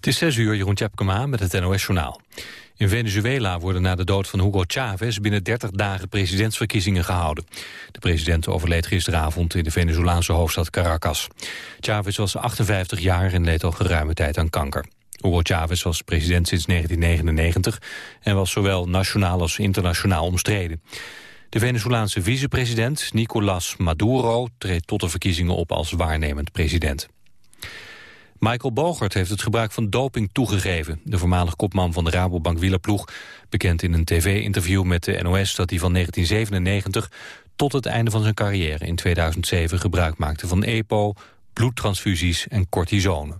Het is 6 uur, Jeroen Tjepkema met het NOS-journaal. In Venezuela worden na de dood van Hugo Chavez binnen 30 dagen presidentsverkiezingen gehouden. De president overleed gisteravond in de Venezolaanse hoofdstad Caracas. Chavez was 58 jaar en leed al geruime tijd aan kanker. Hugo Chavez was president sinds 1999 en was zowel nationaal als internationaal omstreden. De Venezolaanse vicepresident Nicolás Maduro treedt tot de verkiezingen op als waarnemend president. Michael Bogert heeft het gebruik van doping toegegeven. De voormalig kopman van de Rabobank wielerploeg bekend in een tv-interview met de NOS dat hij van 1997 tot het einde van zijn carrière in 2007 gebruik maakte van EPO, bloedtransfusies en cortisone.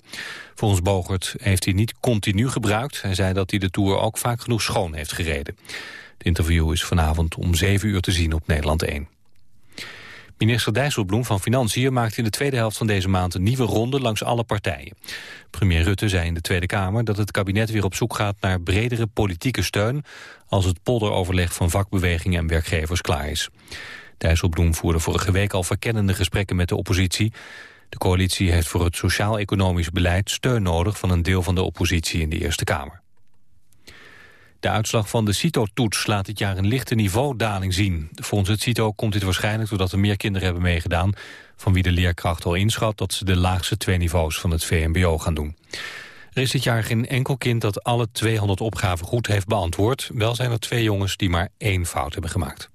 Volgens Bogert heeft hij niet continu gebruikt. Hij zei dat hij de Tour ook vaak genoeg schoon heeft gereden. Het interview is vanavond om 7 uur te zien op Nederland 1. Minister Dijsselbloem van Financiën maakt in de tweede helft van deze maand een nieuwe ronde langs alle partijen. Premier Rutte zei in de Tweede Kamer dat het kabinet weer op zoek gaat naar bredere politieke steun als het polderoverleg van vakbewegingen en werkgevers klaar is. Dijsselbloem voerde vorige week al verkennende gesprekken met de oppositie. De coalitie heeft voor het sociaal-economisch beleid steun nodig van een deel van de oppositie in de Eerste Kamer. De uitslag van de CITO-toets laat dit jaar een lichte niveaudaling zien. Volgens het CITO komt dit waarschijnlijk doordat er meer kinderen hebben meegedaan... van wie de leerkracht al inschat dat ze de laagste twee niveaus van het VMBO gaan doen. Er is dit jaar geen enkel kind dat alle 200 opgaven goed heeft beantwoord. Wel zijn er twee jongens die maar één fout hebben gemaakt.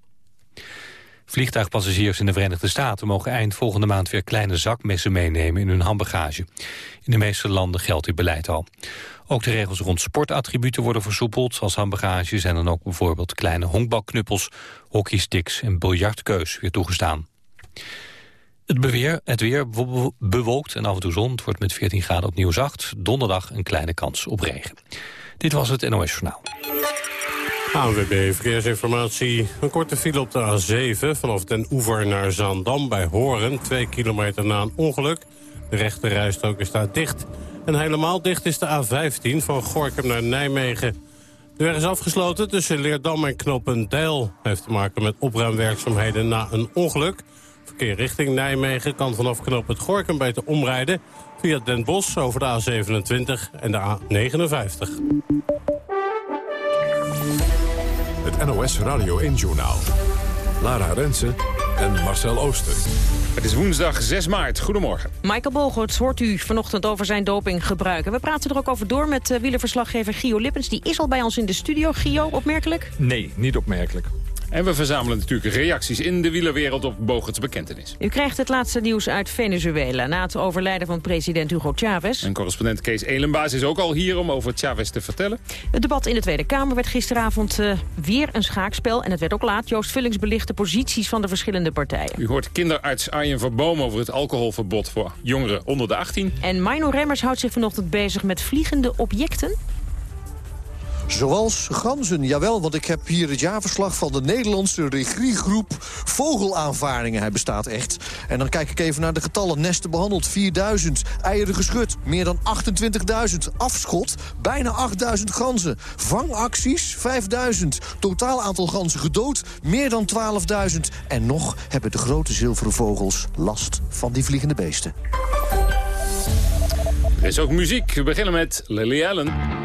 Vliegtuigpassagiers in de Verenigde Staten mogen eind volgende maand weer kleine zakmessen meenemen in hun handbagage. In de meeste landen geldt dit beleid al. Ook de regels rond sportattributen worden versoepeld. Als handbagage zijn dan ook bijvoorbeeld kleine honkbalknuppels, hockeysticks en biljartkeus weer toegestaan. Het, beweer, het weer bewolkt en af en toe zon. Het wordt met 14 graden opnieuw zacht. Donderdag een kleine kans op regen. Dit was het NOS Journaal. ANWB Verkeersinformatie. Een korte file op de A7 vanaf Den Oever naar Zaandam bij Horen. Twee kilometer na een ongeluk. De rechte rijstrook is daar dicht. En helemaal dicht is de A15 van Gorkum naar Nijmegen. De weg is afgesloten tussen Leerdam en Knopendijl. Heeft te maken met opruimwerkzaamheden na een ongeluk. Verkeer richting Nijmegen kan vanaf het Gorkum beter omrijden... via Den Bosch over de A27 en de A59. Het NOS Radio 1-journaal. Lara Rensen en Marcel Ooster. Het is woensdag 6 maart. Goedemorgen. Michael Bogert hoort u vanochtend over zijn dopinggebruik. we praten er ook over door met uh, wielerverslaggever Gio Lippens. Die is al bij ons in de studio. Gio, opmerkelijk? Nee, niet opmerkelijk. En we verzamelen natuurlijk reacties in de wielerwereld op Bogerts bekentenis. U krijgt het laatste nieuws uit Venezuela... na het overlijden van president Hugo Chavez. En correspondent Kees Elenbaas is ook al hier om over Chavez te vertellen. Het debat in de Tweede Kamer werd gisteravond uh, weer een schaakspel. En het werd ook laat. Joost Vullings belicht de posities van de verschillende partijen. U hoort kinderarts Arjen Verboom over het alcoholverbod voor jongeren onder de 18. En Mino Remmers houdt zich vanochtend bezig met vliegende objecten. Zoals ganzen, jawel, want ik heb hier het jaarverslag van de Nederlandse regiegroep Vogelaanvaringen. Hij bestaat echt. En dan kijk ik even naar de getallen. Nesten behandeld, 4000. Eieren geschud, meer dan 28.000. Afschot, bijna 8000 ganzen. Vangacties, 5000. Totaal aantal ganzen gedood, meer dan 12.000. En nog hebben de grote zilveren vogels last van die vliegende beesten. Er is ook muziek. We beginnen met Lily Allen.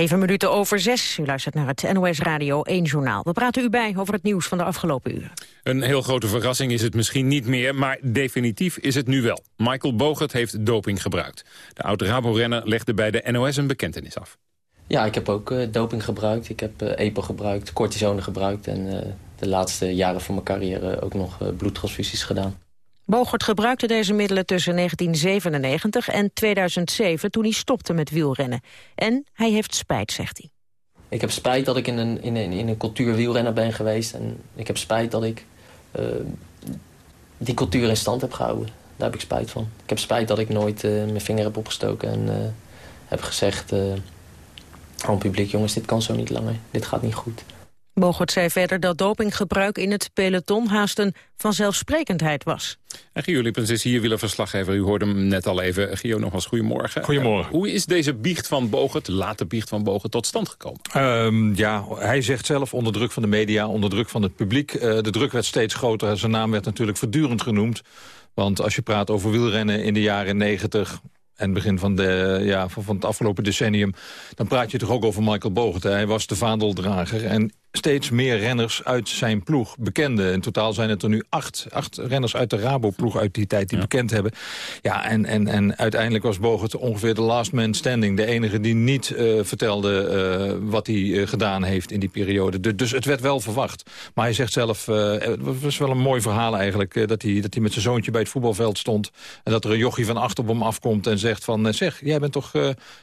Zeven minuten over zes. U luistert naar het NOS Radio 1 Journaal. We praten u bij over het nieuws van de afgelopen uren. Een heel grote verrassing is het misschien niet meer, maar definitief is het nu wel. Michael Bogert heeft doping gebruikt. De oud-Rabo-renner legde bij de NOS een bekentenis af. Ja, ik heb ook eh, doping gebruikt. Ik heb eh, EPO gebruikt, cortisone gebruikt... en eh, de laatste jaren van mijn carrière ook nog eh, bloedtransfusies gedaan. Bogert gebruikte deze middelen tussen 1997 en 2007... toen hij stopte met wielrennen. En hij heeft spijt, zegt hij. Ik heb spijt dat ik in een, in een, in een cultuur wielrenner ben geweest. En ik heb spijt dat ik eh, die cultuur in stand heb gehouden. Daar heb ik spijt van. Ik heb spijt dat ik nooit eh, mijn vinger heb opgestoken en eh, heb gezegd... aan het publiek, jongens, dit kan zo niet langer. Dit gaat niet goed. Bogert zei verder dat dopinggebruik in het peloton haast een vanzelfsprekendheid was. En Gio Lippens is hier, wielerverslaggever. U hoorde hem net al even. Gio, nogmaals goedemorgen. Goedemorgen. Eh, hoe is deze biecht van Bogert, de late biecht van Bogert, tot stand gekomen? Ehm, ja, hij zegt zelf onder druk van de media, onder druk van het publiek. Eh, de druk werd steeds groter. Zijn naam werd natuurlijk voortdurend genoemd. Want als je praat over wielrennen in de jaren 90 en begin van, de, ja, van, van het afgelopen decennium... dan praat je toch ook over Michael Bogert. hè. Hij was de vaandeldrager. En steeds meer renners uit zijn ploeg bekende. In totaal zijn het er nu acht, acht renners uit de Rabo-ploeg uit die tijd die bekend hebben. Ja, en, en, en uiteindelijk was Bogert ongeveer de last man standing. De enige die niet eh, vertelde eh, wat hij eh, gedaan heeft in die periode. Du- dus het werd wel verwacht. Maar hij zegt zelf, het was wel een mooi verhaal eigenlijk... dat, hij, dat hij met zijn zoontje bij het voetbalveld stond... en dat er een jochie van achter op hem afkomt en zegt van... zeg, jij bent toch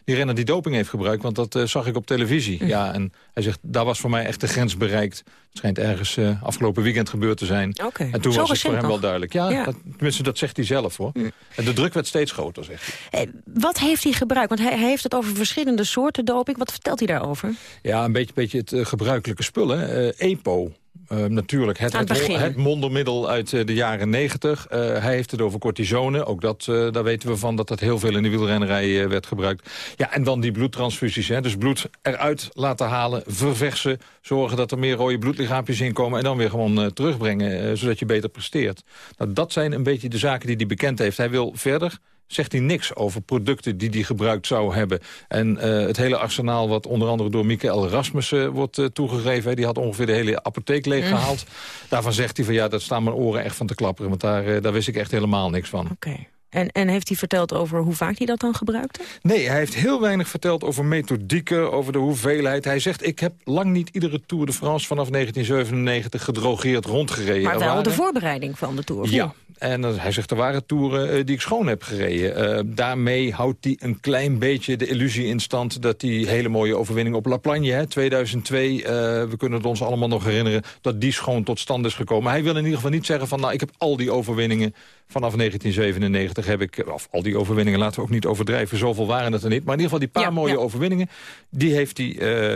die renner die doping heeft gebruikt? Want dat zag ik op televisie. Ja, en hij zegt, daar was voor mij echt de grens bereikt. Het schijnt ergens eh, afgelopen weekend gebeurd te zijn. Oké, En toen zo was het voor hem wel duidelijk. Ja, Ja. Dat, tenminste, dat zegt hij zelf hoor. En de druk werd steeds groter, zegt hij. Eh, wat heeft hij gebruikt? Want hij, hij heeft het over verschillende soorten doping. Wat vertelt hij daarover? Ja, een beetje, beetje het eh, gebruikelijke spullen. Eh, EPO. Eh, natuurlijk, het, het het, mondermiddel uit eh, de jaren negentig. Eh, hij heeft het over cortisone. Ook dat, eh, daar weten we van dat dat heel veel in de wielrennerij werd gebruikt. Ja, en dan die bloedtransfusies. Hè. Dus bloed eruit laten halen, verversen. Zorgen dat er meer rode bloedlichaampjes in komen. En dan weer gewoon terugbrengen, zodat je beter presteert. Nou, dat zijn een beetje de zaken die hij bekend heeft. Hij wil verder zegt hij niks over producten die hij gebruikt zou hebben. En eh, het hele arsenaal wat onder andere door Michael Rasmussen wordt eh, toegegeven... die had ongeveer de hele apotheek leeggehaald. Daarvan zegt hij van ja, dat staan mijn oren echt van te klapperen... want daar, eh, daar wist ik echt helemaal niks van. Oké. En, en heeft hij verteld over hoe vaak hij dat dan gebruikte? Nee, hij heeft heel weinig verteld over methodieken, over de hoeveelheid. Hij zegt, ik heb lang niet iedere Tour de France vanaf 1997 gedrogeerd rondgereden. Maar wel de voorbereiding van de Tour. Ja? En hij zegt, er waren toeren die ik schoon heb gereden. daarmee houdt hij een klein beetje de illusie in stand... dat die hele mooie overwinning op La Plagne, hè, 2002... we kunnen het ons allemaal nog herinneren, dat die schoon tot stand is gekomen. Hij wil in ieder geval niet zeggen van, nou, ik heb al die overwinningen vanaf 1997 heb ik, of al die overwinningen laten we ook niet overdrijven, zoveel waren het er niet. Maar in ieder geval die paar mooie overwinningen, die heeft hij,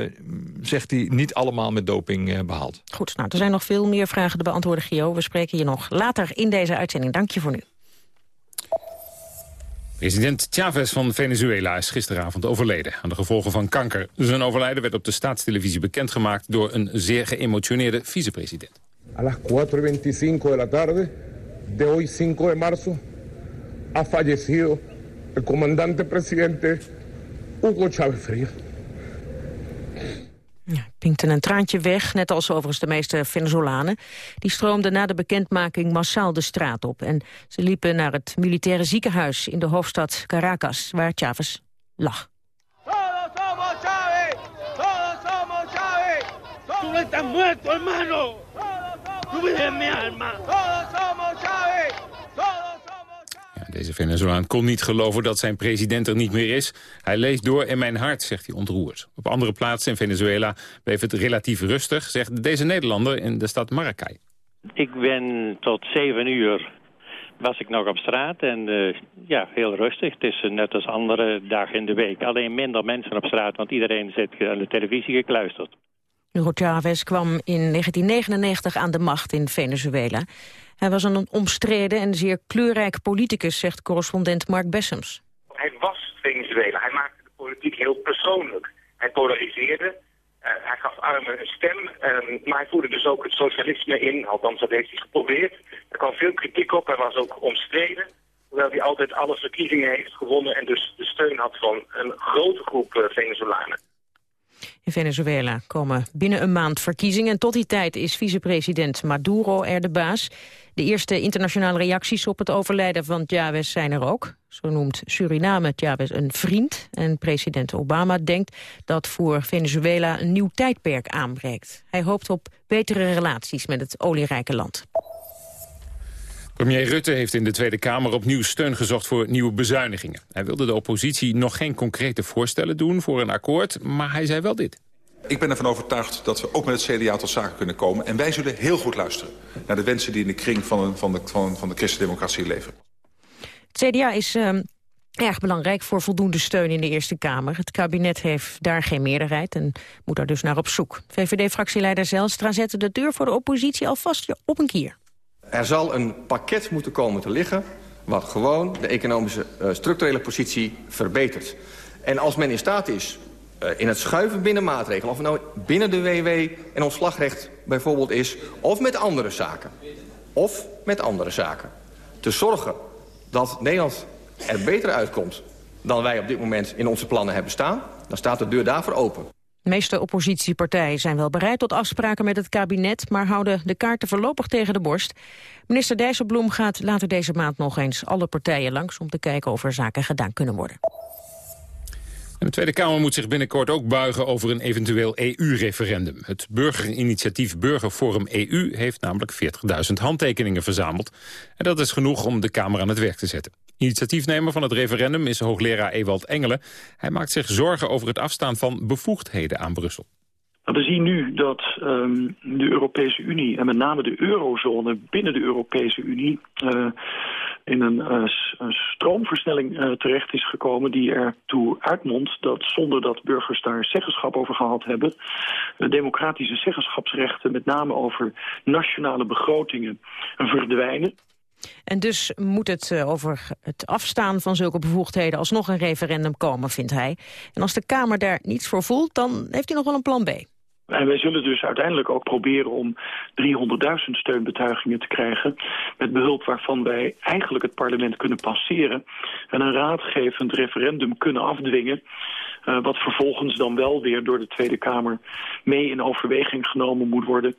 uh, zegt hij, niet allemaal met doping uh, behaald. Goed, nou, er zijn nog veel meer vragen te beantwoorden, Gio. We spreken je nog later in deze uitzending. Dank je voor nu. President Chavez van Venezuela is gisteravond overleden aan de gevolgen van kanker. Zijn overlijden werd op de staatstelevisie bekendgemaakt door een zeer geëmotioneerde vicepresident. A las 4.25 de la tarde de hoy 5 de marzo ha fallecido el comandante presidente Hugo Chávez Frías. Ja, pinkte een traantje weg, net als overigens de meeste Venezolanen. Die stroomden na de bekendmaking massaal de straat op. En ze liepen naar het militaire ziekenhuis in de hoofdstad Caracas, waar Chavez lag. Todos somos Chávez! Todos somos Chávez! Tú no estás muerto, hermano! Tú mi alma! Todos somos Chávez! Deze Venezolaan kon niet geloven dat zijn president er niet meer is. Hij leest door in mijn hart, zegt hij ontroerd. Op andere plaatsen in Venezuela bleef het relatief rustig... zegt deze Nederlander in de stad Maracay. Ik ben tot zeven uur was ik nog op straat en uh, ja, heel rustig. Het is net als andere dagen in de week. Alleen minder mensen op straat, want iedereen zit aan de televisie gekluisterd. Hugo Chavez kwam in 1999 aan de macht in Venezuela. Hij was een omstreden en zeer kleurrijk politicus, zegt correspondent Mark Bessems. Hij was Venezuela. Hij maakte de politiek heel persoonlijk. Hij polariseerde, uh, hij gaf armen een stem, uh, maar hij voerde dus ook het socialisme in. Althans, dat heeft hij geprobeerd. Er kwam veel kritiek op, hij was ook omstreden. Hoewel hij altijd alle verkiezingen heeft gewonnen en dus de steun had van een grote groep uh, Venezolanen. In Venezuela komen binnen een maand verkiezingen. En tot die tijd is vicepresident Maduro er de baas. De eerste internationale reacties op het overlijden van Chavez zijn er ook. Zo noemt Suriname Chavez een vriend. En president Obama denkt dat voor Venezuela een nieuw tijdperk aanbreekt. Hij hoopt op betere relaties met het olierijke land. Premier Rutte heeft in de Tweede Kamer opnieuw steun gezocht voor nieuwe bezuinigingen. Hij wilde de oppositie nog geen concrete voorstellen doen voor een akkoord, maar hij zei wel dit. Ik ben ervan overtuigd dat we ook met het CDA tot zaken kunnen komen. En wij zullen heel goed luisteren naar de wensen die in de kring van de, van de, van, van de christendemocratie leven. Het CDA is uh, erg belangrijk voor voldoende steun in de Eerste Kamer. Het kabinet heeft daar geen meerderheid en moet daar dus naar op zoek. VVD-fractieleider Zelstra zette de deur voor de oppositie alvast op een kier. Er zal een pakket moeten komen te liggen... wat gewoon de economische uh, structurele positie verbetert. En als men in staat is uh, in het schuiven binnen maatregelen... of het nou binnen de WW en ontslagrecht bijvoorbeeld is... of met andere zaken, of met andere zaken... te zorgen dat Nederland er beter uitkomt... dan wij op dit moment in onze plannen hebben staan... dan staat de deur daarvoor open. De meeste oppositiepartijen zijn wel bereid tot afspraken met het kabinet... maar houden de kaarten voorlopig tegen de borst. Minister Dijsselbloem gaat later deze maand nog eens alle partijen langs... om te kijken of er zaken gedaan kunnen worden. de Tweede Kamer moet zich binnenkort ook buigen over een eventueel EU-referendum. Het burgerinitiatief Burgerforum EU heeft namelijk 40.000 handtekeningen verzameld. En dat is genoeg om de Kamer aan het werk te zetten. Initiatiefnemer van het referendum is hoogleraar Ewald Engelen. Hij maakt zich zorgen over het afstaan van bevoegdheden aan Brussel. Nou, we zien nu dat um, de Europese Unie en met name de eurozone binnen de Europese Unie... Uh, in een, een stroomversnelling uh, terecht is gekomen die ertoe uitmondt dat zonder dat burgers daar zeggenschap over gehad hebben, de democratische zeggenschapsrechten met name over nationale begrotingen verdwijnen. En dus moet het uh, over het afstaan van zulke bevoegdheden alsnog een referendum komen, vindt hij. En als de Kamer daar niets voor voelt, dan heeft hij nog wel een plan B. En wij zullen dus uiteindelijk ook proberen om 300.000 steunbetuigingen te krijgen... met behulp waarvan wij eigenlijk het parlement kunnen passeren... en een raadgevend referendum kunnen afdwingen... Uh, wat vervolgens dan wel weer door de Tweede Kamer mee in overweging genomen moet worden...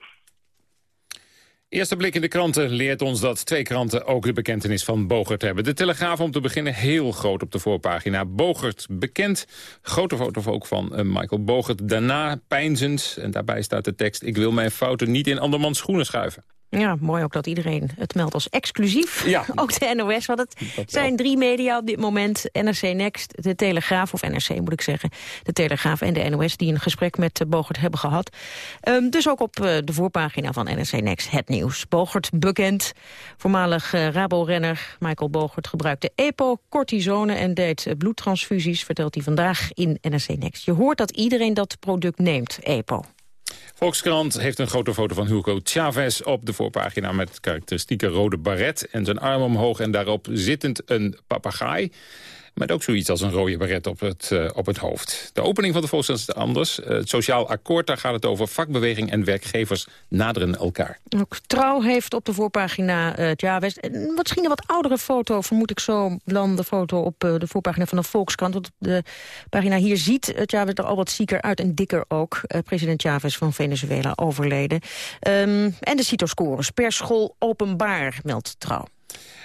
Eerste blik in de kranten leert ons dat twee kranten ook de bekentenis van Bogert hebben. De Telegraaf om te beginnen heel groot op de voorpagina. Bogert bekend. Grote foto ook van uh, Michael Bogert. Daarna pijnzend. En daarbij staat de tekst... ik wil mijn fouten niet in andermans schoenen schuiven. Ja, mooi ook dat iedereen het meldt als exclusief. Ja. ook de NOS, want het zijn drie media op dit moment. NRC Next, de Telegraaf, of NRC moet ik zeggen. De Telegraaf en de NOS die een gesprek met uh, Bogert hebben gehad. Um, dus ook op uh, de voorpagina van NRC Next het nieuws. Bogert bekend, voormalig uh, Rabo-renner Michael Bogert gebruikte EPO, cortisone en deed bloedtransfusies, vertelt hij vandaag in NRC Next. Je hoort dat iedereen dat product neemt, EPO. Volkskrant heeft een grote foto van Hugo Chavez op de voorpagina... met karakteristieke rode baret en zijn arm omhoog... en daarop zittend een papegaai. Met ook zoiets als een rode baret op het, uh, op het hoofd. De opening van de Volkskrant is anders. Uh, het sociaal akkoord, daar gaat het over. Vakbeweging en werkgevers naderen elkaar. Ook Trouw heeft op de voorpagina uh, Chavez... misschien een wat oudere foto, vermoed ik zo... dan de foto op de voorpagina van de Volkskrant. Want de pagina hier ziet Chavez er al wat zieker uit en dikker ook. president Chavez van Venezuela overleden. Um, en de CITO-scores per school openbaar, meldt Trouw.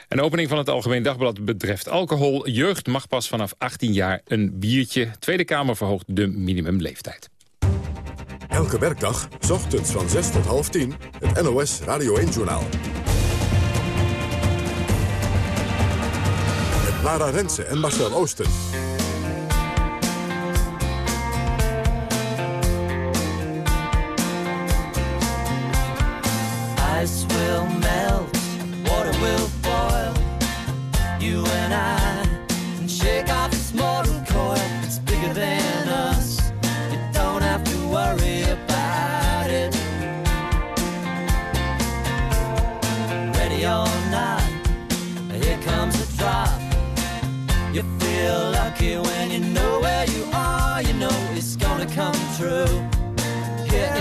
Een opening van het Algemeen Dagblad betreft alcohol. Jeugd mag pas vanaf 18 jaar een biertje. Tweede Kamer verhoogt de minimumleeftijd. Elke werkdag, s ochtends van 6 tot half 10, het NOS Radio 1-journaal. Met Lara Rensen en Marcel Oosten. Ice will melt, You feel lucky when you know where you are. You know it's gonna come true. Here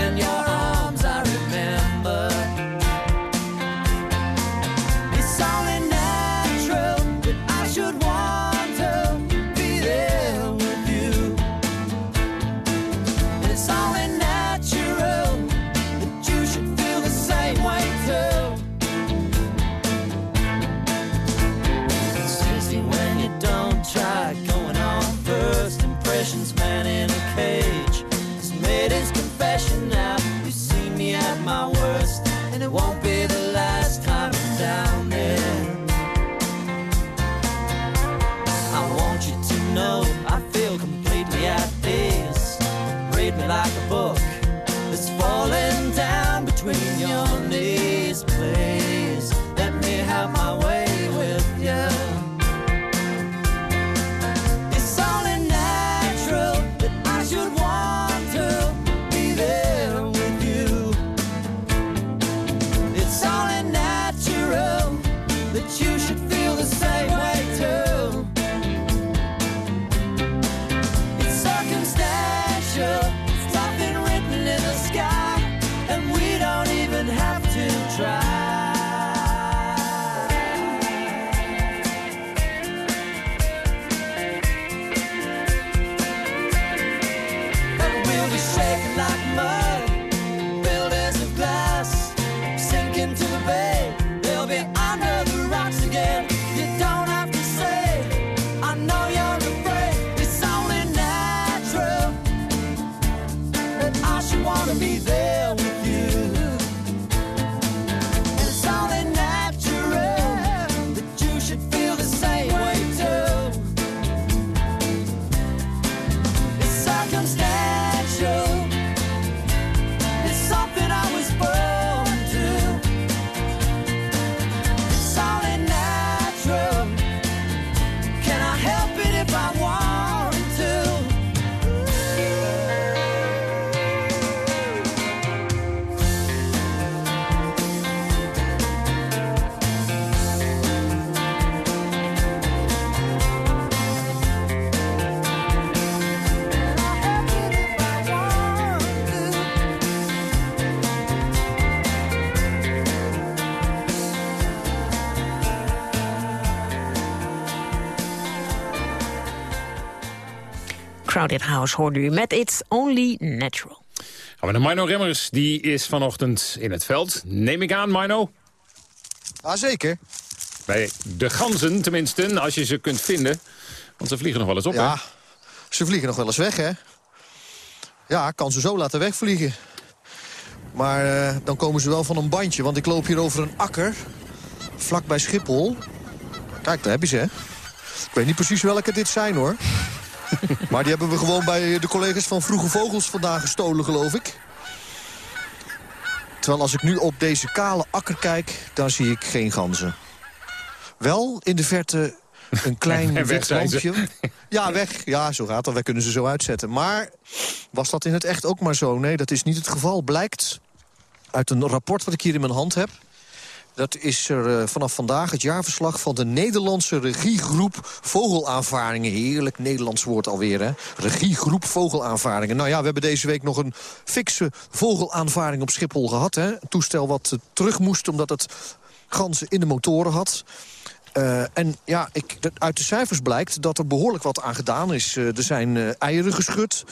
Crowded House hoorde u met It's Only Natural. Gaan we naar Mino Remmers, die is vanochtend in het veld. Neem ik aan, Mino? Ah, zeker. Bij de ganzen tenminste, als je ze kunt vinden. Want ze vliegen nog wel eens op, Ja, hè? ze vliegen nog wel eens weg, hè? Ja, kan ze zo laten wegvliegen. Maar eh, dan komen ze wel van een bandje, want ik loop hier over een akker. Vlak bij Schiphol. Kijk, daar heb je ze, hè. Ik weet niet precies welke dit zijn, hoor. maar die hebben we gewoon bij de collega's van Vroege Vogels vandaag gestolen, geloof ik. Terwijl als ik nu op deze kale akker kijk, dan zie ik geen ganzen. Wel in de verte een klein wit lampje. Ja, weg. Ja, zo gaat dat. Wij kunnen ze zo uitzetten. Maar was dat in het echt ook maar zo? Nee, dat is niet het geval. Blijkt uit een rapport wat ik hier in mijn hand heb. Dat is er eh, vanaf vandaag het jaarverslag van de Nederlandse regiegroep Vogelaanvaringen. Heerlijk Nederlands woord alweer, hè? Regiegroep Vogelaanvaringen. Nou ja, we hebben deze week nog een fikse vogelaanvaring op Schiphol gehad. Hè? Een toestel wat eh, terug moest omdat het ganzen in de motoren had. Eh, en ja, ik, uit de cijfers blijkt dat er behoorlijk wat aan gedaan is. Er zijn eieren geschud.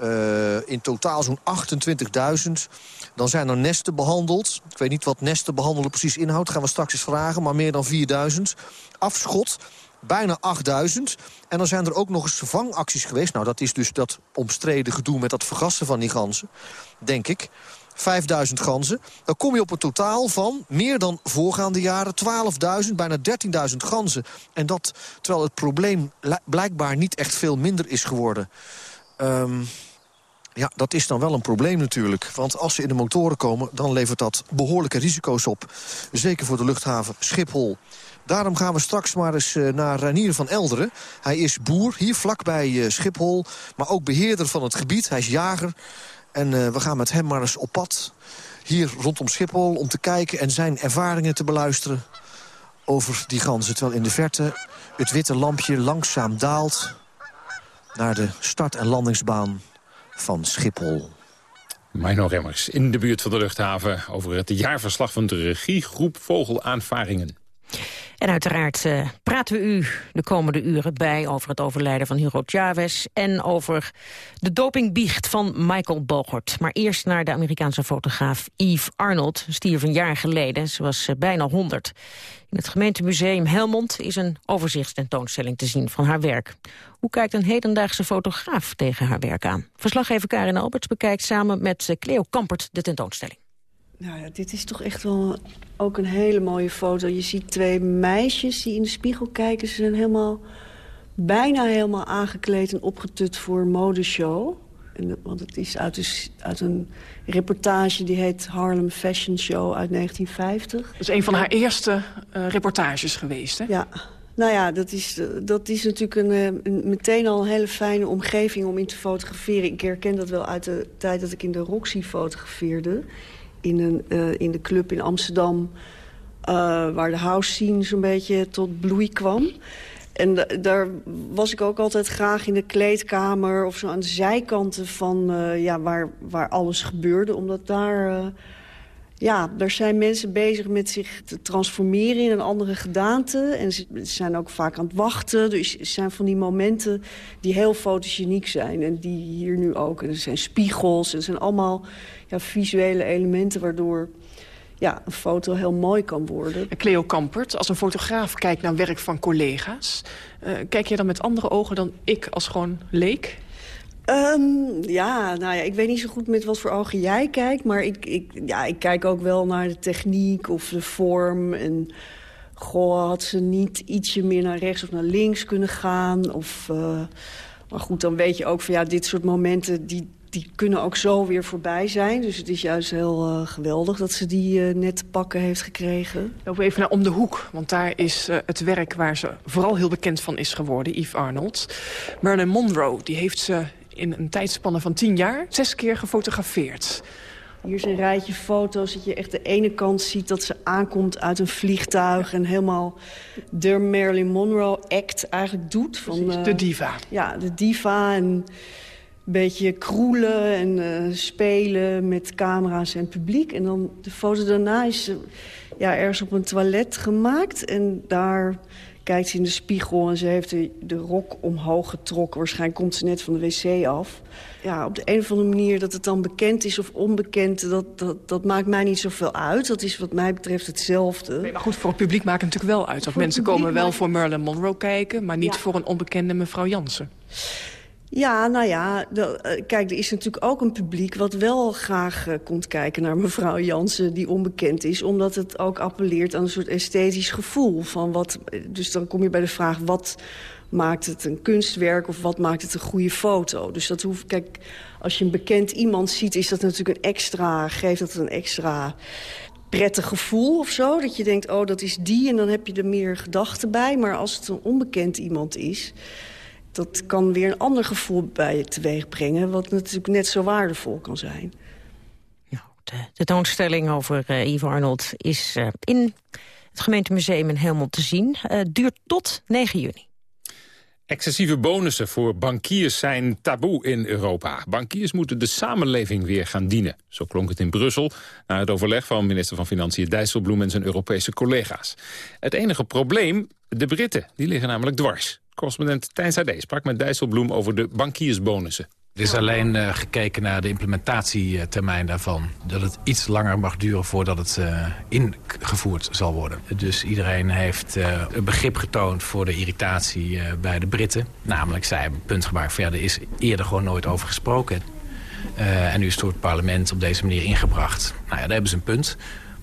Eh, in totaal zo'n 28.000. Dan zijn er nesten behandeld. Ik weet niet wat nesten behandelen precies inhoudt. Gaan we straks eens vragen, maar meer dan 4.000. Afschot, bijna 8.000. En dan zijn er ook nog eens vangacties geweest. Nou, dat is dus dat omstreden gedoe met dat vergassen van die ganzen. Denk ik. 5000 ganzen. Dan kom je op een totaal van meer dan voorgaande jaren 12.000, bijna 13.000 ganzen. En dat terwijl het probleem li- blijkbaar niet echt veel minder is geworden. Ehm, ja, dat is dan wel een probleem natuurlijk. Want als ze in de motoren komen, dan levert dat behoorlijke risico's op. Zeker voor de luchthaven Schiphol. Daarom gaan we straks maar eens eh, naar Ranier van Elderen. Hij is boer, hier vlakbij eh, Schiphol. Maar ook beheerder van het gebied. Hij is jager. En eh, we gaan met hem maar eens op pad. Hier rondom Schiphol om te kijken en zijn ervaringen te beluisteren over die ganzen. Terwijl in de verte het witte lampje langzaam daalt naar de start- en landingsbaan van Schiphol. Mino Remmers in de buurt van de luchthaven... over het jaarverslag van de regiegroep Vogelaanvaringen. En uiteraard eh, praten we u de komende uren bij over het overlijden van Hugo Chavez... en over de dopingbiecht van Michael Bogert. Maar eerst naar de Amerikaanse fotograaf Eve Arnold. Stierf een jaar geleden, ze was eh, bijna 100. In het gemeentemuseum Helmond is een overzichtstentoonstelling te zien van haar werk. Hoe kijkt een hedendaagse fotograaf tegen haar werk aan? Verslaggever Karin Alberts bekijkt samen met eh, Cleo Kampert de tentoonstelling. Nou ja, dit is toch echt wel ook een hele mooie foto. Je ziet twee meisjes die in de spiegel kijken. Ze zijn helemaal, bijna helemaal aangekleed en opgetut voor een modeshow. En, want het is uit, uit een reportage die heet Harlem Fashion Show uit 1950. Dat is een van haar eerste eh, reportages geweest, hè? Ja. Nou ja, dat is, eh, dat is natuurlijk een, eh, een- meteen al een hele fijne omgeving om in te fotograferen. Ik herken dat wel uit de tijd dat ik in de Roxy fotografeerde. In, een, eh, in de club in Amsterdam, eh, waar de house scene zo'n beetje tot bloei kwam. En da- daar was ik ook altijd graag in de kleedkamer... of zo aan de zijkanten van eh, ja, waar, waar alles gebeurde. Omdat daar... ja, daar zijn mensen bezig met zich te transformeren in een andere gedaante. En ze zijn ook vaak aan het wachten. Dus zijn van die momenten die heel fotogeniek zijn. En die hier nu ook. En er zijn spiegels. En er zijn allemaal ja, visuele elementen waardoor ja, een foto heel mooi kan worden. Cleo Kampert, als een fotograaf kijkt naar werk van collega's... eh, kijk je dan met andere ogen dan ik als gewoon leek? Ehm, ja, nou ja, ik weet niet zo goed met wat voor ogen jij kijkt. Maar ik, ik, ja, ik kijk ook wel naar de techniek of de vorm. En goh, had ze niet ietsje meer naar rechts of naar links kunnen gaan? Of, eh, maar goed, dan weet je ook van ja, dit soort momenten... die, die kunnen ook zo weer voorbij zijn. Dus het is juist heel eh, geweldig dat ze die eh, net te pakken heeft gekregen. Lopen we even naar Om de Hoek, want daar is eh, het werk waar ze vooral heel bekend van is geworden, Yves Arnold. Marilyn Monroe, die heeft ze in een tijdspanne van tien jaar zes keer gefotografeerd. Hier is een rijtje foto's dat je echt de ene kant ziet dat ze aankomt uit een vliegtuig... en helemaal de Marilyn Monroe act eigenlijk doet. Van, Precies, de diva. Ja, de diva en beetje kroelen en eh, spelen met camera's en publiek. En dan de foto daarna is ze ja, ergens op een toilet gemaakt. En daar kijkt ze in de spiegel en ze heeft de, de rok omhoog getrokken. Waarschijnlijk komt ze net van de wc af. Ja, op de een of andere manier dat het dan bekend is of onbekend... dat, dat, dat maakt mij niet zoveel uit. Dat is wat mij betreft hetzelfde. Nee, maar goed, voor het publiek maakt het natuurlijk wel uit. Want mensen komen wel maakt- voor Marilyn Monroe kijken... maar niet Ja. voor een onbekende mevrouw Jansen. Ja, nou ja, eh, kijk, er is natuurlijk ook een publiek... wat wel graag eh, komt kijken naar mevrouw Jansen, die onbekend is... omdat het ook appelleert aan een soort esthetisch gevoel. Van wat, dus dan kom je bij de vraag, wat maakt het een kunstwerk... of wat maakt het een goede foto? Dus dat hoeft, kijk, als je een bekend iemand ziet... is dat natuurlijk een extra, geeft dat een extra prettig gevoel of zo. Dat je denkt, oh, dat is die en dan heb je er meer gedachten bij. Maar als het een onbekend iemand is... dat kan weer een ander gevoel bij je teweeg brengen... wat natuurlijk net zo waardevol kan zijn. De tentoonstelling over eh Yves Arnold is eh, in het gemeentemuseum in Helmond te zien. Eh, duurt tot 9 juni. Excessieve bonussen voor bankiers zijn taboe in Europa. Bankiers moeten de samenleving weer gaan dienen. Zo klonk het in Brussel na het overleg van minister van Financiën Dijsselbloem en zijn Europese collega's. Het enige probleem, de Britten, die liggen namelijk dwars. Correspondent Tijn Sade sprak met Dijsselbloem over de bankiersbonussen. Er is alleen eh, gekeken naar de implementatietermijn daarvan. Dat het iets langer mag duren voordat het eh, ingevoerd zal worden. Dus iedereen heeft eh, een begrip getoond voor de irritatie bij de Britten. Namelijk, zij hebben punt gemaakt ja, er is eerder gewoon nooit over gesproken. En nu is het door het parlement op deze manier ingebracht. Nou ja, daar hebben ze een punt.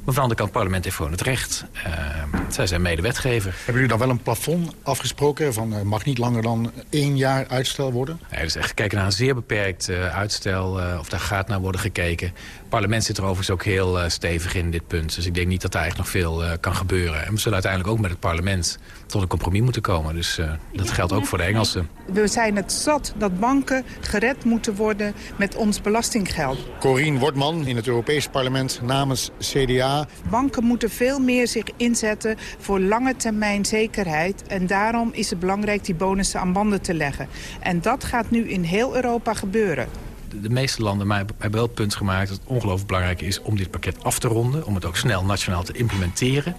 Maar van de andere kant, het parlement heeft gewoon het recht. Eh, zij zijn medewetgever. Hebben jullie dan wel een plafond afgesproken van eh, mag niet langer dan één jaar uitstel worden? Nee, er is echt gekeken naar een zeer beperkt eh, uitstel, of daar gaat naar worden gekeken. Het parlement zit er overigens ook heel stevig in dit punt. Dus ik denk niet dat daar echt nog veel kan gebeuren. En we zullen uiteindelijk ook met het parlement tot een compromis moeten komen. Dus eh, dat geldt ook voor de Engelsen. We zijn het zat dat banken gered moeten worden met ons belastinggeld. Corien Wortman in het Europees Parlement namens CDA. Banken moeten veel meer zich inzetten voor lange termijn zekerheid. En daarom is het belangrijk die bonussen aan banden te leggen. En dat gaat nu in heel Europa gebeuren. De, de meeste landen maar hebben wel het punt gemaakt dat het ongelooflijk belangrijk is om dit pakket af te ronden. Om het ook snel nationaal te implementeren.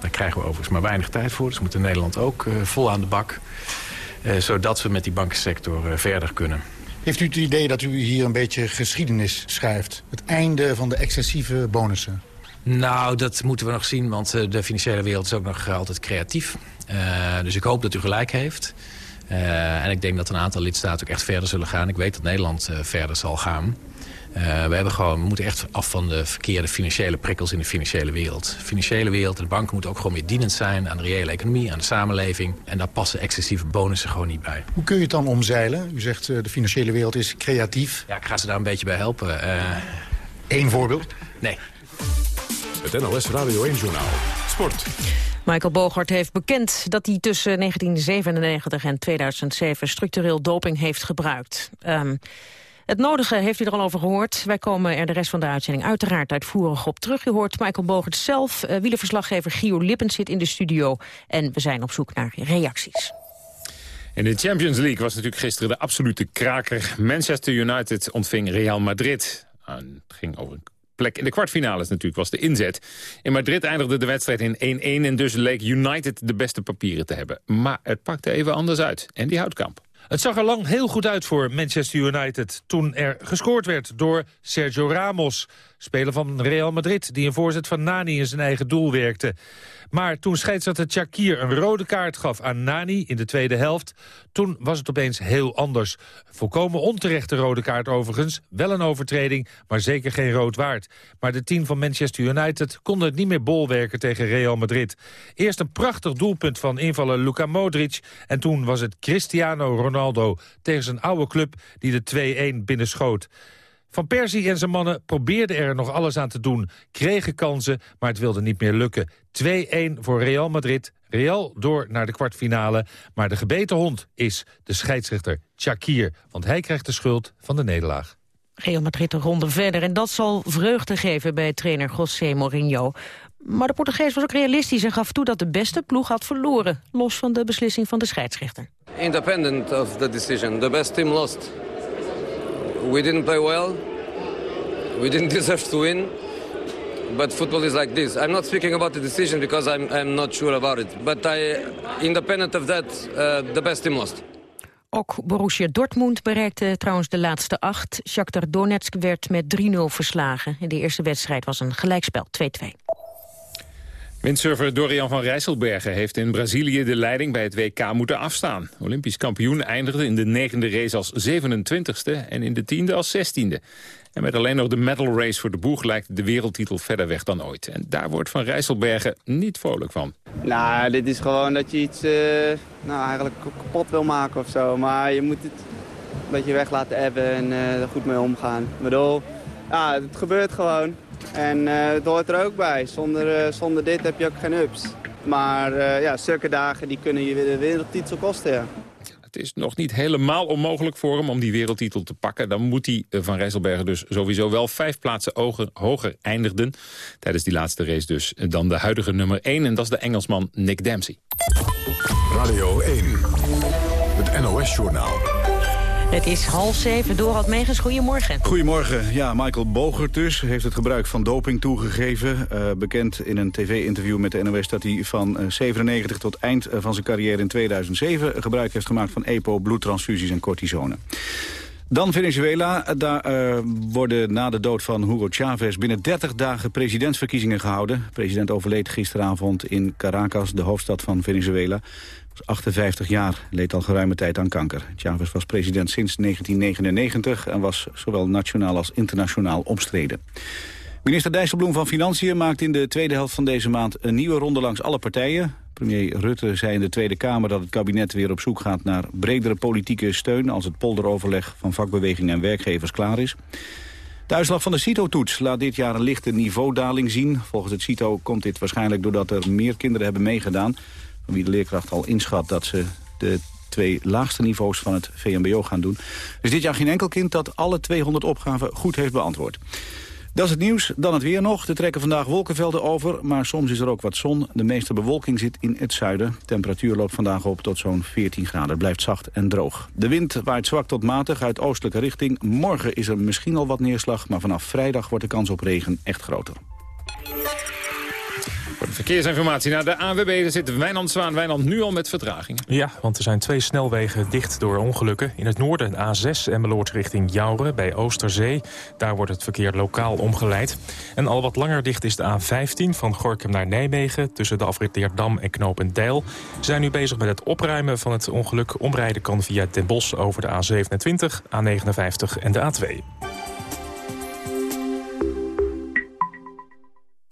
Daar krijgen we overigens maar weinig tijd voor. Dus we moeten Nederland ook eh, vol aan de bak. eh, zodat we met die bankensector eh, verder kunnen. Heeft u het idee dat u hier een beetje geschiedenis schrijft? Het einde van de excessieve bonussen? Nou, dat moeten we nog zien, want eh, de financiële wereld is ook nog altijd creatief. Eh, dus ik hoop dat u gelijk heeft. Eh, en ik denk dat een aantal lidstaten ook echt verder zullen gaan. Ik weet dat Nederland eh, verder zal gaan. Eh, we, hebben gewoon, we moeten echt af van de verkeerde financiële prikkels in de financiële wereld. De financiële wereld en de banken moeten ook gewoon meer dienend zijn aan de reële economie, aan de samenleving. En daar passen excessieve bonussen gewoon niet bij. Hoe kun je het dan omzeilen? U zegt eh, de financiële wereld is creatief. Ja, ik ga ze daar een beetje bij helpen. Eh, Eén voorbeeld? Nee. Het NLS Radio 1 Journaal. Sport. Michael Bogart heeft bekend dat hij tussen 1997 en 2007 structureel doping heeft gebruikt. Ehm, het nodige heeft u er al over gehoord. Wij komen er de rest van de uitzending uiteraard uitvoerig op terug. U hoort Michael Bogert zelf, uh, wielerverslaggever Gio Lippens zit in de studio. En we zijn op zoek naar reacties. In de Champions League was natuurlijk gisteren de absolute kraker. Manchester United ontving Real Madrid. Ah, het ging over een plek in de kwartfinales natuurlijk, was de inzet. In Madrid eindigde de wedstrijd in 1-1 en dus leek United de beste papieren te hebben. Maar het pakte even anders uit. En die Houtkamp. Het zag er lang heel goed uit voor Manchester United... toen er gescoord werd door Sergio Ramos, speler van Real Madrid... die een voorzet van Nani in zijn eigen doel werkte. Maar toen scheidsrechter Shakir een rode kaart gaf aan Nani in de tweede helft... toen was het opeens heel anders. Volkomen onterechte rode kaart overigens. Wel een overtreding, maar zeker geen rood waard. Maar de team van Manchester United konden het niet meer bolwerken tegen Real Madrid. Eerst een prachtig doelpunt van invaller Luka Modric... en toen was het Cristiano Ronaldo tegen zijn oude club die de 2-1 binnenschoot. Van Persie en zijn mannen probeerden er nog alles aan te doen. Kregen kansen, maar het wilde niet meer lukken. 2-1 voor Real Madrid. Real door naar de kwartfinale. Maar de gebeten hond is de scheidsrechter Shakir. Want hij krijgt de schuld van de nederlaag. Real Madrid een ronde verder en dat zal vreugde geven bij trainer José Mourinho. Maar de Portugees was ook realistisch en gaf toe dat de beste ploeg had verloren. Los van de beslissing van de scheidsrechter. Independent of the decision, the best team lost. We didn't play well. We didn't deserve to win. But football is like this. I'm not speaking about the decision because I'm, I'm not sure about it. But I, independent of that, uh, the best team lost. Ook Borussia Dortmund bereikte trouwens de laatste acht. Shakhtar Donetsk werd met 3-0 verslagen. In de eerste wedstrijd was een gelijkspel 2-2. Windsurfer Dorian van Rijsselbergen heeft in Brazilië de leiding bij het WK moeten afstaan. Olympisch kampioen eindigde in de negende race als 27ste en in de tiende als 16e. En met alleen nog de medal race voor de boeg lijkt de wereldtitel verder weg dan ooit. En daar wordt van Rijsselbergen niet vrolijk van. Nou, dit is gewoon dat je iets eh, nou, eigenlijk kapot wil maken of zo. Maar je moet het een beetje weg laten ebben en eh, er goed mee omgaan. Ik bedoel, ja, het gebeurt gewoon. En eh, het hoort er ook bij. Zonder, zonder dit heb je ook geen ups. Maar ja, zulke dagen die kunnen je weer de wereldtitel kosten. Het is nog niet helemaal onmogelijk voor hem om die wereldtitel te pakken. Dan moet hij eh, van Rijsselbergen dus sowieso wel vijf plaatsen hoger, eindigen. Tijdens die laatste race dus dan de huidige nummer 1. En dat is de Engelsman Nick Dempsey. Radio 1, het NOS-journaal. Het is half zeven. Dorald Megens, goedemorgen. Goedemorgen. Ja, Michael Bogert dus heeft het gebruik van doping toegegeven. Eh, bekend in een tv-interview met de NOS dat hij van eh, 97 tot eind eh, van zijn carrière in 2007... gebruik heeft gemaakt van EPO, bloedtransfusies en cortisone. Dan Venezuela. Daar eh, worden na de dood van Hugo Chavez binnen 30 dagen presidentsverkiezingen gehouden. De president overleed gisteravond in Caracas, de hoofdstad van Venezuela. Hij was 58 jaar, leed al geruime tijd aan kanker. Chavez was president sinds 1999 en was zowel nationaal als internationaal omstreden. Minister Dijsselbloem van Financiën maakt in de tweede helft van deze maand een nieuwe ronde langs alle partijen. Premier Rutte zei in de Tweede Kamer dat het kabinet weer op zoek gaat naar bredere politieke steun als het polderoverleg van vakbeweging en werkgevers klaar is. De uitslag van de CITO-toets laat dit jaar een lichte niveaudaling zien. Volgens het CITO komt dit waarschijnlijk doordat er meer kinderen hebben meegedaan... van wie de leerkracht al inschat dat ze de twee laagste niveaus van het VMBO gaan doen. Dus dit jaar geen enkel kind dat alle 200 opgaven goed heeft beantwoord. Dat is het nieuws. Dan het weer nog. Er trekken vandaag wolkenvelden over, maar soms is er ook wat zon. De meeste bewolking zit in het zuiden. Temperatuur loopt vandaag op tot zo'n 14 graden. Het blijft zacht en droog. De wind waait zwak tot matig uit oostelijke richting. Morgen is er misschien al wat neerslag, maar vanaf vrijdag wordt de kans op regen echt groter. Verkeersinformatie naar de AWB. Daar zit Wijnand Zwaan. Wijnand nu al met vertraging. Ja, want er zijn twee snelwegen dicht door ongelukken. In het noorden A6 Emmeloord richting Jouren bij Oosterzee. Daar wordt het verkeer lokaal omgeleid. En al wat langer dicht is de A15 van Gorkum naar Nijmegen... tussen de afrit Leerdam en Knopendijl. Ze zijn nu bezig met het opruimen van het ongeluk. Omrijden kan via Den Bosch over de A27, A59 en de A2.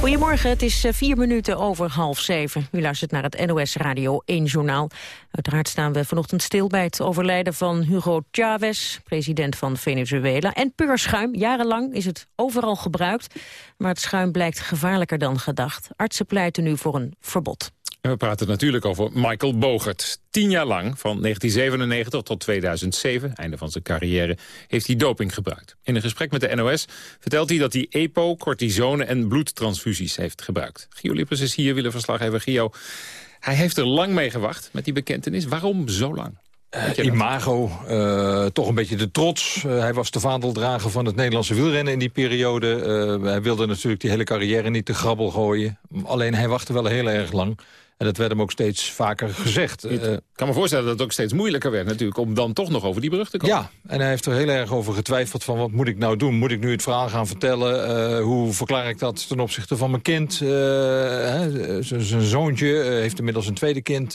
Goedemorgen, het is eh, vier minuten over half zeven. U luistert naar het NOS Radio 1 Journaal. Uiteraard staan we vanochtend stil bij het overlijden van Hugo Chavez... president van Venezuela. En peurschuim, jarenlang is het overal gebruikt... maar het schuim blijkt gevaarlijker dan gedacht. Artsen pleiten nu voor een verbod. En we praten natuurlijk over Michael Bogert. Tien jaar lang, van 1997 tot 2007, einde van zijn carrière, heeft hij doping gebruikt. In een gesprek met de NOS vertelt hij dat hij EPO, cortisone en bloedtransfusies heeft gebruikt. Gio Lippers is hier, willen verslaggever Gio. Hij heeft er lang mee gewacht met die bekentenis. Waarom zo lang? Uh, imago, uh, toch een beetje de trots. Uh, hij was de vaandeldrager van het Nederlandse wielrennen in die periode. hij wilde natuurlijk die hele carrière niet te grabbel gooien. Alleen hij wachtte wel heel erg lang. En dat werd hem ook steeds vaker gezegd. Ik kan me voorstellen dat het ook steeds moeilijker werd natuurlijk... om dan toch nog over die brug te komen. Ja, en hij heeft er heel erg over getwijfeld van... wat moet ik nou doen? Moet ik nu het verhaal gaan vertellen? Uh, hoe verklaar ik dat ten opzichte van mijn kind? Uh, zijn zoontje heeft inmiddels een tweede kind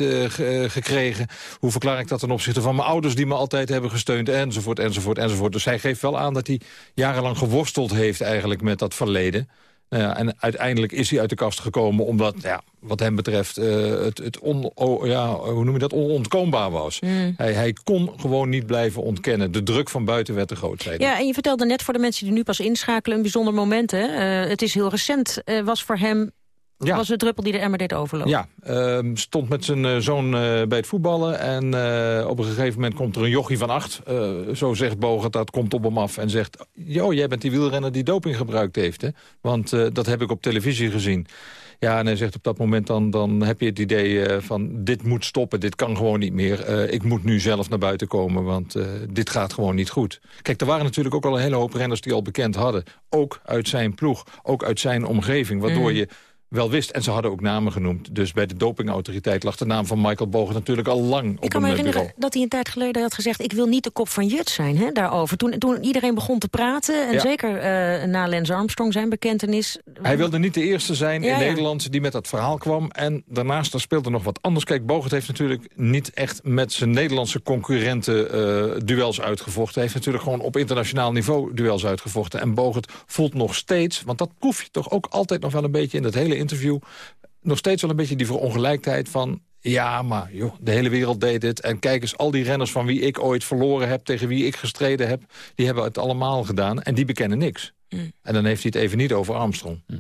gekregen. Hoe verklaar ik dat ten opzichte van mijn ouders... die me altijd hebben gesteund? Enzovoort, enzovoort, enzovoort. Dus hij geeft wel aan dat hij jarenlang geworsteld heeft... eigenlijk met dat verleden. Nou ja, en uiteindelijk is hij uit de kast gekomen omdat, ja, wat hem betreft, uh, het, het on, oh, ja, hoe noem je dat, onontkoombaar was. Mm. Hij, hij kon gewoon niet blijven ontkennen. De druk van buiten werd te groot. Zei ja, en je vertelde net voor de mensen die nu pas inschakelen een bijzonder moment. Hè? Uh, het is heel recent, uh, was voor hem ja. was de druppel die de emmer deed overlopen. Ja, uh, stond met zijn uh, zoon uh, bij het voetballen. En op een gegeven moment komt er een jochie van acht. zo zegt Bogert, dat komt op hem af en zegt... joh, jij bent die wielrenner die doping gebruikt heeft, hè? Want dat heb ik op televisie gezien. Ja, en hij zegt op dat moment dan, dan heb je het idee van... dit moet stoppen, dit kan gewoon niet meer. ik moet nu zelf naar buiten komen, want dit gaat gewoon niet goed. Kijk, er waren natuurlijk ook al een hele hoop renners die al bekend hadden. Ook uit zijn ploeg, ook uit zijn omgeving. Waardoor mm. je wel wist. En ze hadden ook namen genoemd. Dus bij de dopingautoriteit lag de naam van Michael Bogen natuurlijk al lang op Ik kan me herinneren bureau. dat hij een tijd geleden had gezegd... ik wil niet de kop van Jut zijn hè, daarover. Toen, toen iedereen begon te praten, en Ja. zeker uh, na Lance Armstrong zijn bekentenis... Hij wilde niet de eerste zijn Ja, in ja. Nederland die met dat verhaal kwam. En daarnaast er speelde nog wat anders. Kijk, Bogert heeft natuurlijk niet echt met zijn Nederlandse concurrenten eh, duels uitgevochten. Hij heeft natuurlijk gewoon op internationaal niveau duels uitgevochten. En Bogert voelt nog steeds, want dat proef je toch ook altijd nog wel een beetje in dat hele interview... nog steeds wel een beetje die verongelijkheid van... ja, maar joh, de hele wereld deed het. En kijk eens, al die renners van wie ik ooit verloren heb... tegen wie ik gestreden heb, die hebben het allemaal gedaan. En die bekennen niks. En dan heeft hij het even niet over Armstrong. Hij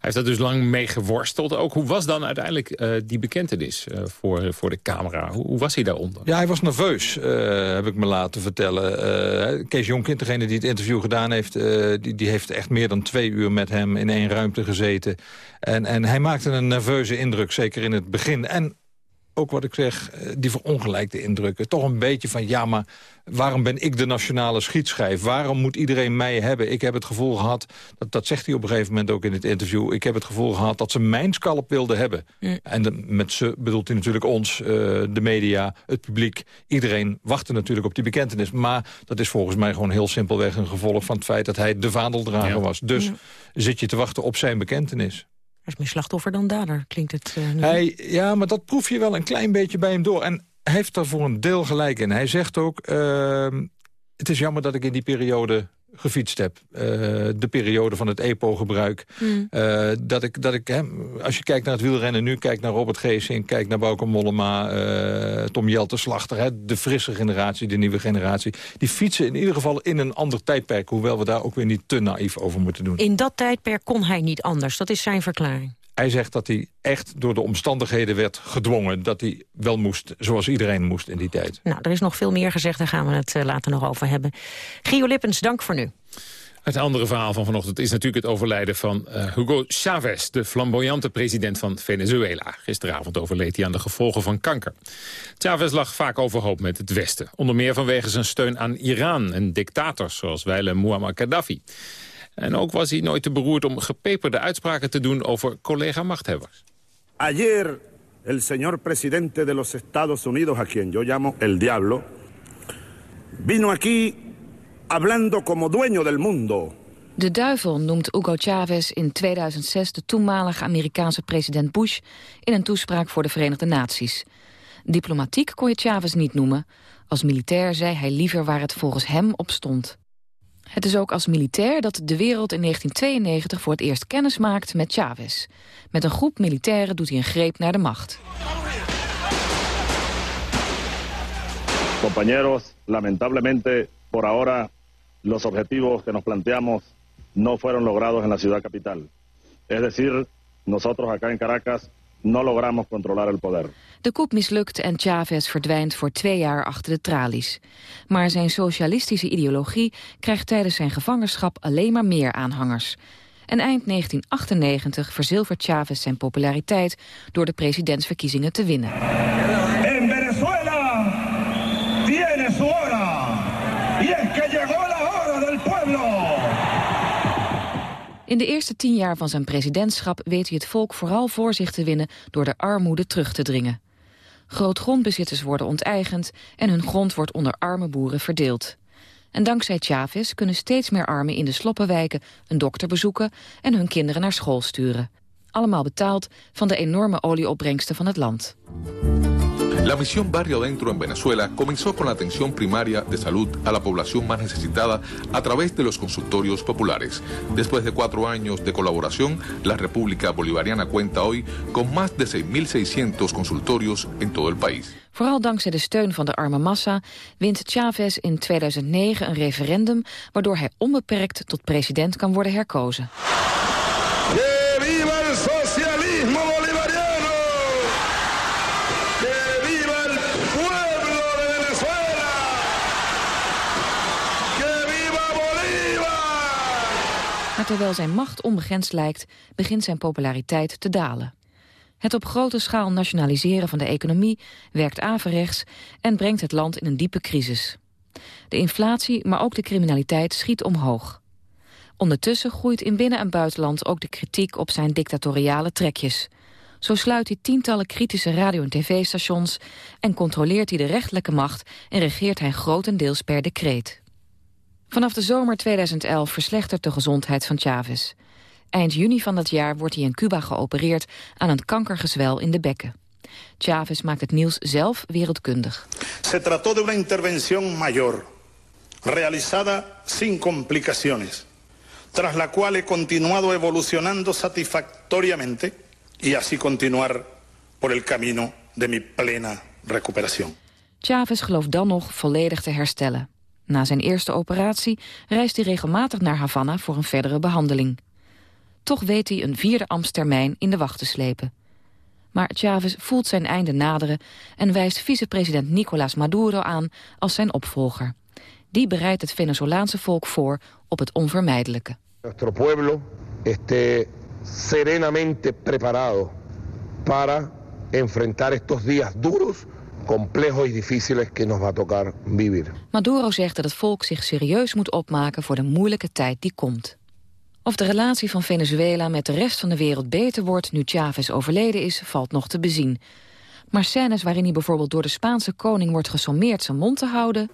heeft daar dus lang mee geworsteld. Ook hoe was dan uiteindelijk eh, die bekentenis eh, voor, voor de camera? Hoe, hoe was hij daaronder? Ja, hij was nerveus, eh, heb ik me laten vertellen. Eh, Kees Jonkind, degene die het interview gedaan heeft... eh, die, die heeft echt meer dan twee uur met hem in één ruimte gezeten. En, en hij maakte een nerveuze indruk, zeker in het begin. En ook wat ik zeg, eh, die verongelijkte indrukken. Toch een beetje van, ja, maar waarom ben ik de nationale schietschijf? Waarom moet iedereen mij hebben? Ik heb het gevoel gehad, dat, dat zegt hij op een gegeven moment ook in het interview... ik heb het gevoel gehad dat ze mijn scalp wilden hebben. En de- met ze bedoelt hij natuurlijk ons, eh, de media, het publiek. Iedereen wachtte natuurlijk op die bekentenis. Maar dat is volgens mij gewoon heel simpelweg een gevolg van het feit... dat hij de vaandeldrager Ja. was. Dus Ja. zit je te wachten op zijn bekentenis. Is meer slachtoffer dan dader, klinkt het eh. Hij, ja, maar dat proef je wel een klein beetje bij hem door. En hij heeft daar voor een deel gelijk in. Hij zegt ook, ehm, het is jammer dat ik in die periode gefietst heb. Eh, de periode van het EPO-gebruik. Hmm. Eh, dat ik, dat ik, hè, als je kijkt naar het wielrennen nu, kijk naar Robert Geesing... kijk naar Bauke Mollema, eh, Tom Jelte Slachter... Hè, de frisse generatie, de nieuwe generatie... die fietsen in ieder geval in een ander tijdperk... hoewel we daar ook weer niet te naïef over moeten doen. In dat tijdperk kon hij niet anders, dat is zijn verklaring. Hij zegt dat hij echt door de omstandigheden werd gedwongen. Dat hij wel moest, zoals iedereen moest in die tijd. Nou, er is nog veel meer gezegd, daar gaan we het eh, later nog over hebben. Gio Lippens, dank voor nu. Het andere verhaal van vanochtend is natuurlijk het overlijden van eh, Hugo Chavez... de flamboyante president van Venezuela. Gisteravond overleed hij aan de gevolgen van kanker. Chavez lag vaak overhoop met het Westen. Onder meer vanwege zijn steun aan Iran en dictators... zoals wijle Muammar Gaddafi. En ook was hij nooit te beroerd om gepeperde uitspraken te doen... over collega-machthebbers. Ayer, el señor presidente de los Estados Unidos, a quien yo llamo el diablo, vino aquí hablando como dueño del mundo. De duivel noemt Hugo Chavez in 2006 de toenmalige Amerikaanse president Bush in een toespraak voor de Verenigde Naties. Diplomatiek kon je Chavez niet noemen. Als militair zei hij liever waar het volgens hem op stond. Het is ook als militair dat de wereld in 1992 voor het eerst kennis maakt met Chavez. Met een groep militairen doet hij een greep naar de macht. Compañeros, lamentablemente, por ahora, los objetivos que nos planteamos no fueron logrados en la ciudad capital. Es decir, nosotros acá en Caracas logramos controlar el poder. De coup mislukt en Chavez verdwijnt voor twee jaar achter de tralies. Maar zijn socialistische ideologie krijgt tijdens zijn gevangenschap alleen maar meer aanhangers. En eind 1998 verzilvert Chavez zijn populariteit door de presidentsverkiezingen te winnen. En Venezuela tiene su hora. Y es que llegó la hora del pueblo. In de eerste tien jaar van zijn presidentschap weet hij het volk vooral voor zich te winnen door de armoede terug te dringen. Grootgrondbezitters worden onteigend en hun grond wordt onder arme boeren verdeeld. En dankzij Chavez kunnen steeds meer armen in de sloppenwijken een dokter bezoeken en hun kinderen naar school sturen. Allemaal betaald van de enorme olieopbrengsten van het land. La misión Barrio Adentro en Venezuela comenzó con la atención primaria de salud a la población más necesitada a través de los consultorios populares. Después de cuatro años de colaboración, la República Bolivariana cuenta hoy con más de 6.600 consultorios en todo el país. Vooral dankzij de steun van de arme massa wint Chavez in 2009 een referendum... waardoor hij onbeperkt tot president kan worden herkozen. Terwijl zijn macht onbegrensd lijkt, begint zijn populariteit te dalen. Het op grote schaal nationaliseren van de economie werkt averechts en brengt het land in een diepe crisis. De inflatie, maar ook de criminaliteit schiet omhoog. Ondertussen groeit in binnen- en buitenland ook de kritiek op zijn dictatoriale trekjes. Zo sluit hij tientallen kritische radio- en tv-stations... en controleert hij de rechtelijke macht en regeert hij grotendeels per decreet. Vanaf de zomer 2011 verslechtert de gezondheid van Chavez. Eind juni van dat jaar wordt hij in Cuba geopereerd aan een kankergezwel in de bekken. Chavez maakt het nieuws zelf wereldkundig. Se trató de una intervención mayor, realizada sin complicaciones, tras la cual he continuado evolucionando satisfactoriamente y así continuar por el camino de mi plena recuperación. Chavez gelooft dan nog volledig te herstellen. Na zijn eerste operatie reist hij regelmatig naar Havana voor een verdere behandeling. Toch weet hij een vierde ambtstermijn in de wacht te slepen. Maar Chavez voelt zijn einde naderen en wijst vicepresident Nicolás Maduro aan als zijn opvolger. Die bereidt het Venezolaanse volk voor op het onvermijdelijke. nuestro pueblo esté serenamente preparado para enfrentar estos días duros, complejos y difíciles que nos va a tocar vivir. Maduro zegt dat het volk zich serieus moet opmaken voor de moeilijke tijd die komt. Of de relatie van Venezuela met de rest van de wereld beter wordt nu Chavez overleden is, valt nog te bezien. Maar scènes waarin hij bijvoorbeeld door de Spaanse koning wordt gesommeerd zijn mond te houden,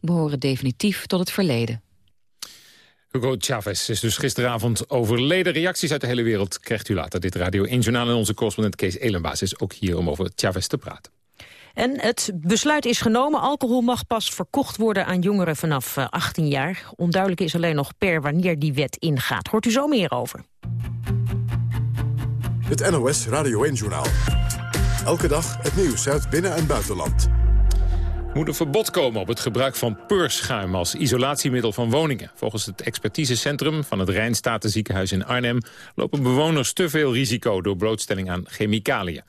behoren definitief tot het verleden. Hugo Chavez is dus gisteravond overleden. Reacties uit de hele wereld krijgt u later. Dit Radio 1 Journaal en onze correspondent Kees Elenbaas is ook hier om over Chavez te praten. En het besluit is genomen. Alcohol mag pas verkocht worden aan jongeren vanaf eh, 18 jaar. Onduidelijk is alleen nog per wanneer die wet ingaat. Hoort u zo meer over. Het NOS Radio 1-journaal. Elke dag het nieuws uit binnen- en buitenland. Er moet een verbod komen op het gebruik van peurschuim als isolatiemiddel van woningen. Volgens het expertisecentrum van het Rijnstatenziekenhuis in Arnhem lopen bewoners te veel risico door blootstelling aan chemicaliën.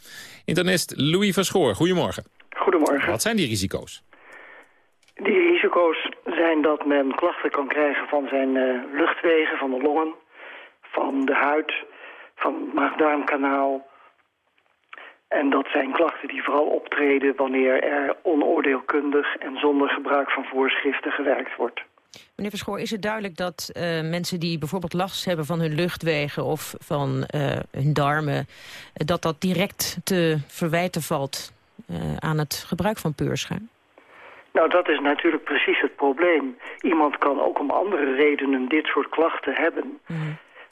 Internist Louis Verschoor, goedemorgen. Goedemorgen. Wat zijn die risico's? Die risico's zijn dat men klachten kan krijgen van zijn eh, luchtwegen, van de longen, van de huid, van het maag-darmkanaal. En dat zijn klachten die vooral optreden wanneer er onoordeelkundig en zonder gebruik van voorschriften gewerkt wordt. Meneer Verschoor, is het duidelijk dat eh, mensen die bijvoorbeeld last hebben van hun luchtwegen of van eh, hun darmen, dat dat direct te verwijten valt aan het gebruik van peurschuim? Nou, dat is natuurlijk precies het probleem. Iemand kan ook om andere redenen dit soort klachten hebben.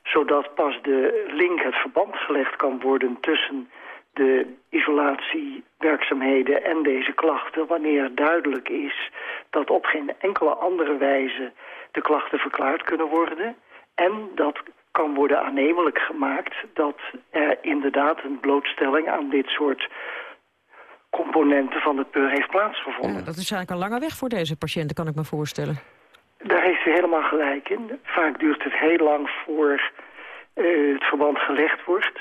Zodat pas de link, het verband gelegd kan worden tussen de isolatiewerkzaamheden en deze klachten... wanneer duidelijk is dat op geen enkele andere wijze de klachten verklaard kunnen worden... en dat kan worden aannemelijk gemaakt dat er inderdaad een blootstelling aan dit soort componenten van het peur heeft plaatsgevonden. Ja, dat is eigenlijk een lange weg voor deze patiënten, kan ik me voorstellen. Daar heeft u helemaal gelijk in. Vaak duurt het heel lang voor eh, het verband gelegd wordt.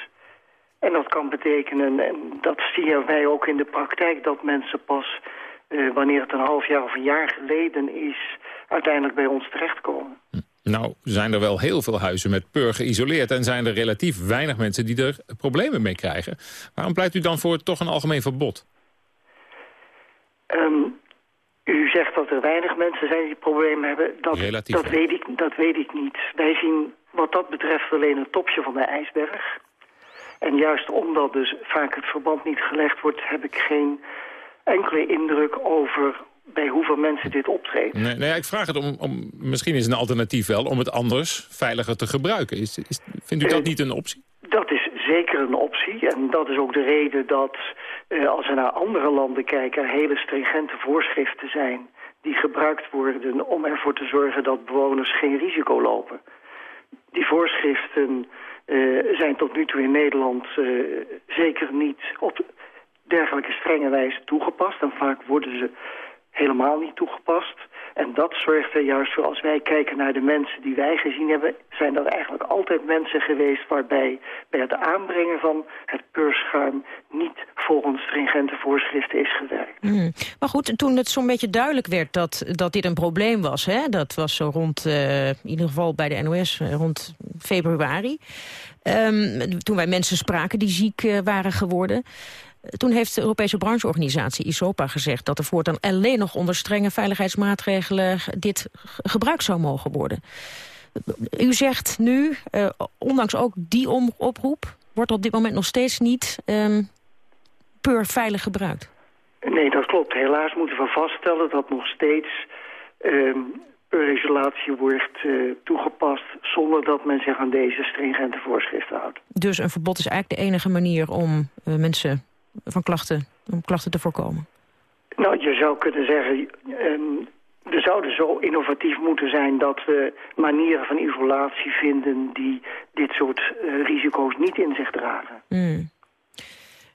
En dat kan betekenen, en dat zien wij ook in de praktijk... dat mensen pas uh, wanneer het een half jaar of een jaar geleden is... uiteindelijk bij ons terechtkomen. Nou, zijn er wel heel veel huizen met pur geïsoleerd... en zijn er relatief weinig mensen die er problemen mee krijgen. Waarom pleit u dan voor toch een algemeen verbod? Um, u zegt dat er weinig mensen zijn die problemen hebben. Dat, relatief dat, weet ik, dat weet ik niet. Wij zien wat dat betreft alleen een topje van de ijsberg. En juist omdat dus vaak het verband niet gelegd wordt... heb ik geen enkele indruk over bij hoeveel mensen dit optreedt. Nee, nee, ik vraag het om, om, misschien is een alternatief wel, om het anders veiliger te gebruiken. Is, is, vindt u dat uh, niet een optie? Dat is zeker een optie. En dat is ook de reden dat, als we naar andere landen kijken, hele stringente voorschriften zijn die gebruikt worden om ervoor te zorgen dat bewoners geen risico lopen. Die voorschriften uh, zijn tot nu toe in Nederland zeker niet op dergelijke strenge wijze toegepast. En vaak worden ze helemaal niet toegepast. En dat zorgt er juist voor, als wij kijken naar de mensen die wij gezien hebben... zijn dat eigenlijk altijd mensen geweest waarbij bij het aanbrengen van het peurschuim... niet volgens stringente voorschriften is gewerkt. Mm. Maar goed, toen het zo'n beetje duidelijk werd dat, dat dit een probleem was... Hè, dat was zo rond, uh, in ieder geval bij de NOS, uh, rond februari... Um, toen wij mensen spraken die ziek uh, waren geworden... Toen heeft de Europese brancheorganisatie ISOPA gezegd... dat er voortaan alleen nog onder strenge veiligheidsmaatregelen... dit gebruikt zou mogen worden. U zegt nu, uh, ondanks ook die oproep... wordt op dit moment nog steeds niet um, puur veilig gebruikt. Nee, dat klopt. Helaas moeten we vaststellen dat nog steeds... Um, isolatie wordt uh, toegepast zonder dat men zich aan deze stringente voorschriften houdt. Dus een verbod is eigenlijk de enige manier om uh, mensen van klachten, om klachten te voorkomen? Nou, je zou kunnen zeggen, um, we zouden zo innovatief moeten zijn dat we manieren van isolatie vinden die dit soort uh, risico's niet in zich dragen. Mm.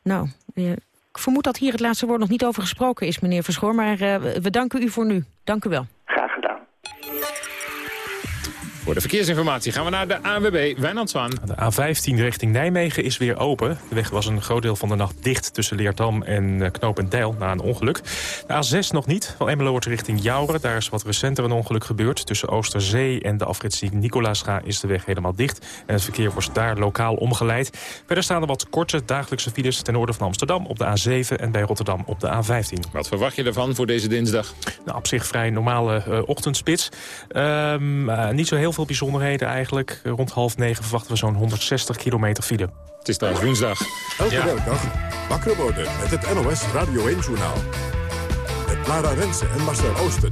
Nou, ik vermoed dat hier het laatste woord nog niet over gesproken is, meneer Verschoor, maar uh, we danken u voor nu. Dank u wel. Voor de verkeersinformatie gaan we naar de ANWB, Wijnand Zwaan. De A15 richting Nijmegen is weer open. De weg was een groot deel van de nacht dicht tussen Leerdam en eh, Knopendijl na een ongeluk. De A6 nog niet, van Emmeloord richting Jouren. Daar is wat recenter een ongeluk gebeurd. Tussen Oosterzee en de afrit Nicolaasga is de weg helemaal dicht. En het verkeer wordt daar lokaal omgeleid. Verder staan er wat korte dagelijkse files ten noorden van Amsterdam op de A7 en bij Rotterdam op de A15. Wat verwacht je ervan voor deze dinsdag? Nou, op zich vrij normale uh, ochtendspits. Um, uh, niet zo heel veel bijzonderheden eigenlijk. Rond half negen verwachten we zo'n 160 kilometer file. Het is trouwens woensdag. Elke ja. werkdag wakker worden met het NOS Radio 1-journaal. Met Lara Rensen en Marcel Oosten.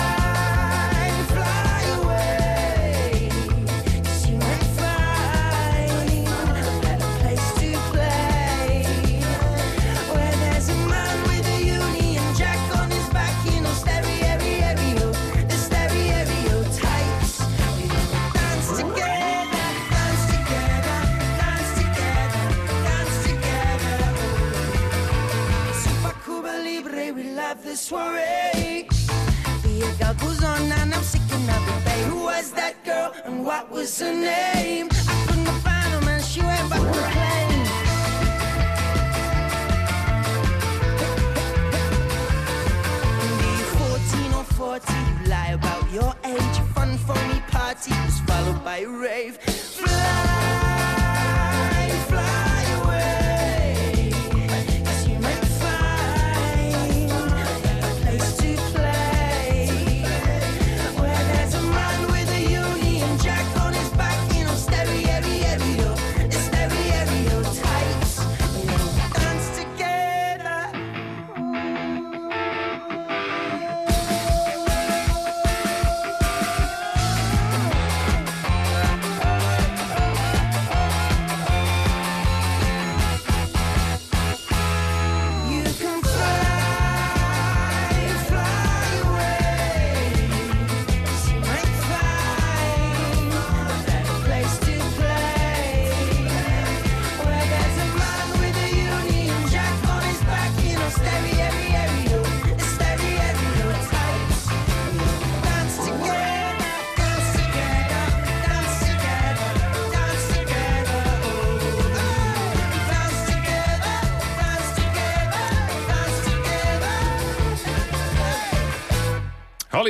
Soiree. The girl goes on and I'm sick and of it, Who was that girl and what was her name? I couldn't find her, man. She went back to plane. 14 or 40, you lie about your age. Fun, phony party was followed by a rave.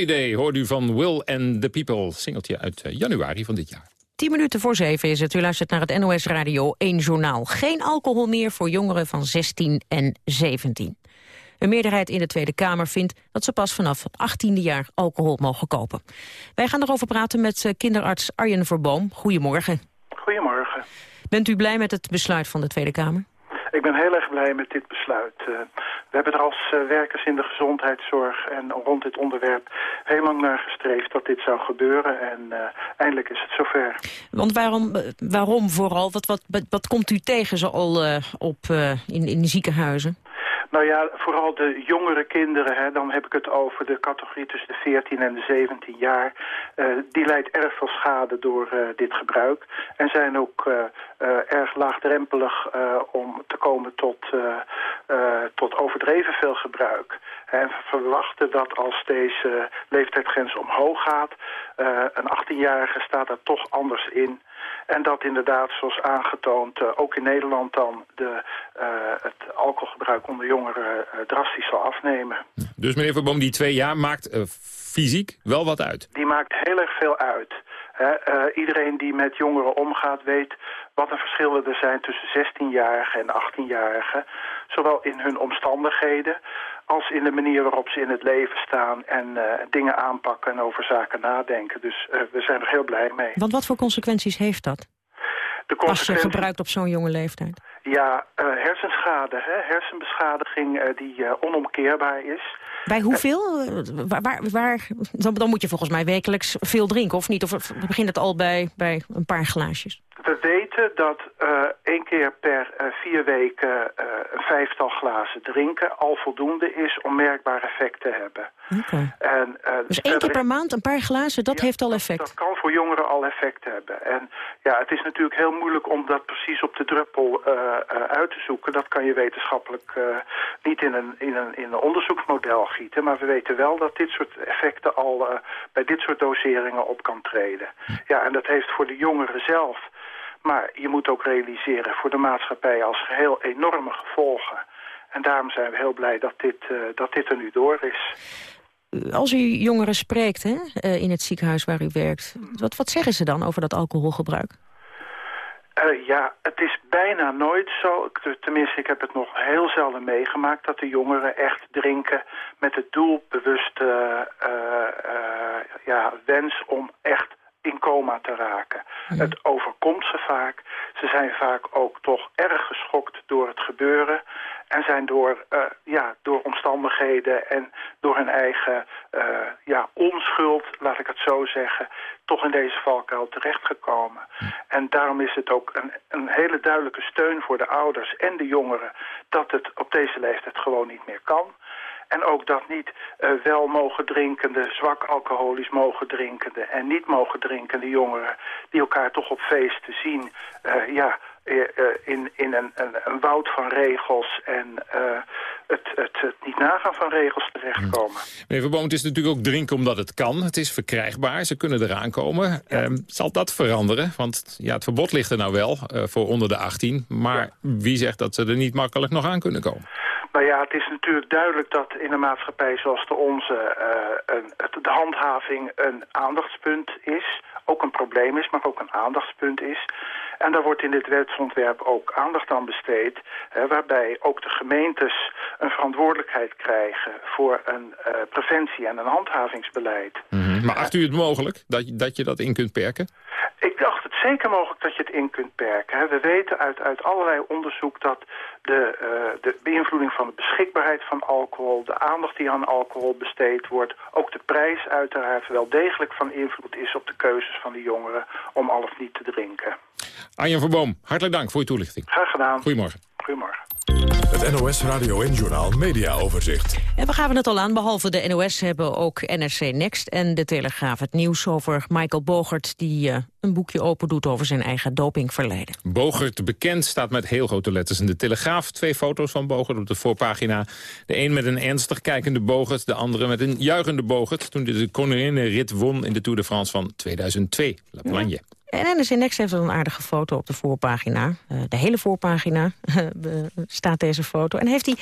Holiday hoort u van Will and the People. Singeltje uit eh, januari van dit jaar. 10 minuten voor 7 is het. U luistert naar het NOS Radio 1 Journaal. Geen alcohol meer voor jongeren van 16 en 17. Een meerderheid in de Tweede Kamer vindt dat ze pas vanaf het 18e jaar alcohol mogen kopen. Wij gaan erover praten met eh, kinderarts Arjen Verboom. Goedemorgen. Goedemorgen. Bent u blij met het besluit van de Tweede Kamer? Ik ben heel erg blij met dit besluit. Uh, we hebben er als uh, werkers in de gezondheidszorg en rond dit onderwerp heel lang naar gestreefd dat dit zou gebeuren. En uh, eindelijk is het zover. Want waarom, waarom vooral? Wat, wat, wat, komt u tegen zo al op, in, in ziekenhuizen? Nou ja, vooral de jongere kinderen, hè, dan heb ik het over de categorie tussen de 14 en de 17 jaar. Uh, die leidt erg veel schade door uh, dit gebruik. En zijn ook uh, erg laagdrempelig om te komen tot, tot overdreven veel gebruik. En we verwachten dat als deze leeftijdsgrens omhoog gaat... een 18-jarige staat er toch anders in... En dat inderdaad, zoals aangetoond, uh, ook in Nederland dan de, uh, het alcoholgebruik onder jongeren uh, drastisch zal afnemen. Dus meneer Verboom, die twee jaar maakt fysiek wel wat uit? Die maakt heel erg veel uit. iedereen die met jongeren omgaat weet wat een verschillen er zijn tussen 16-jarigen en 18-jarigen. Zowel in hun omstandigheden als in de manier waarop ze in het leven staan en uh, dingen aanpakken en over zaken nadenken. Dus uh, we zijn er heel blij mee. Want wat voor consequenties heeft dat? De Als je gebruikt op zo'n jonge leeftijd? Ja, uh, hersenschade, hè? hersenbeschadiging die onomkeerbaar is. Bij hoeveel? Waar, waar, waar, dan, dan moet je volgens mij wekelijks veel drinken, of niet? Of begint het al bij, bij een paar glaasjes? We weten dat uh, één keer per uh, vier weken uh, een vijftal glazen drinken al voldoende is om merkbaar effect te hebben. Okay. En, dus één keer per maand een paar glazen, dat ja, heeft al effect? Dat, dat, kan voor jongeren al effect hebben. En ja, het is natuurlijk heel moeilijk om dat precies op de druppel uit te zoeken. Dat kan je wetenschappelijk niet in een, in, een, in een onderzoeksmodel Maar we weten wel dat dit soort effecten al bij dit soort doseringen op kan treden. Ja, en dat heeft voor de jongeren zelf maar je moet ook realiseren voor de maatschappij als geheel enorme gevolgen. En daarom zijn we heel blij dat dit, uh, dat dit er nu door is. Als u jongeren spreekt hè, in het ziekenhuis waar u werkt, wat, wat zeggen ze dan over dat alcoholgebruik? Uh, ja, het is bijna nooit zo, tenminste ik heb het nog heel zelden meegemaakt... dat de jongeren echt drinken met het doelbewuste uh, ja, wens om echt in coma te raken. Ja. Het overkomt ze vaak. Ze zijn vaak ook toch erg geschokt door het gebeuren. En zijn door, uh, ja, door omstandigheden en door hun eigen uh, ja, onschuld, laat ik het zo zeggen, toch in deze valkuil terechtgekomen. En daarom is het ook een, een hele duidelijke steun voor de ouders en de jongeren dat het op deze leeftijd gewoon niet meer kan. En ook dat niet uh, wel mogen drinkende, zwak alcoholisch mogen drinkende en niet mogen drinkende jongeren die elkaar toch op feesten zien, ja, in, in een, een, een, woud van regels en het, het, het, niet nagaan van regels terechtkomen. Meneer Verboom, het is natuurlijk ook drinken omdat het kan. Het is verkrijgbaar, ze kunnen eraan komen. Ja. Um, zal dat veranderen? Want ja, het verbod ligt er nou wel voor onder de 18. Maar ja. wie zegt dat ze er niet makkelijk nog aan kunnen komen? Nou ja, het is natuurlijk duidelijk dat in een maatschappij zoals de onze uh, een, de handhaving een aandachtspunt is. Ook een probleem is, maar ook een aandachtspunt is. En daar wordt in dit wetsontwerp ook aandacht aan besteed... Hè, waarbij ook de gemeentes een verantwoordelijkheid krijgen... voor een uh, preventie- en een handhavingsbeleid. -hmm. Maar acht u het mogelijk dat, dat je dat in kunt perken? Ik dacht het zeker mogelijk dat je het in kunt perken. Hè. We weten uit, uit allerlei onderzoek dat de, uh, de beïnvloeding van de beschikbaarheid van alcohol... de aandacht die aan alcohol besteed wordt... ook de prijs uiteraard wel degelijk van invloed is op de keuzes van de jongeren... om al of niet te drinken. Arjen Verboom, hartelijk dank voor uw toelichting. Graag gedaan. Goedemorgen. Goedemorgen. Het NOS Radio en Journaal Media Overzicht. En we gaven het al aan, behalve de NOS hebben ook NRC Next en de Telegraaf het nieuws over Michael Bogert... die uh, een boekje open doet over zijn eigen dopingverleden. Bogert bekend staat met heel grote letters in de Telegraaf. Twee foto's van Bogert op de voorpagina. De een met een ernstig kijkende Bogert, de andere met een juichende Bogert... toen hij de koninginnenrit won in de Tour de France van 2002. La Plagne. Ja. En NRC Next heeft een aardige foto op de voorpagina. Uh, de hele voorpagina uh, staat deze foto. En heeft hij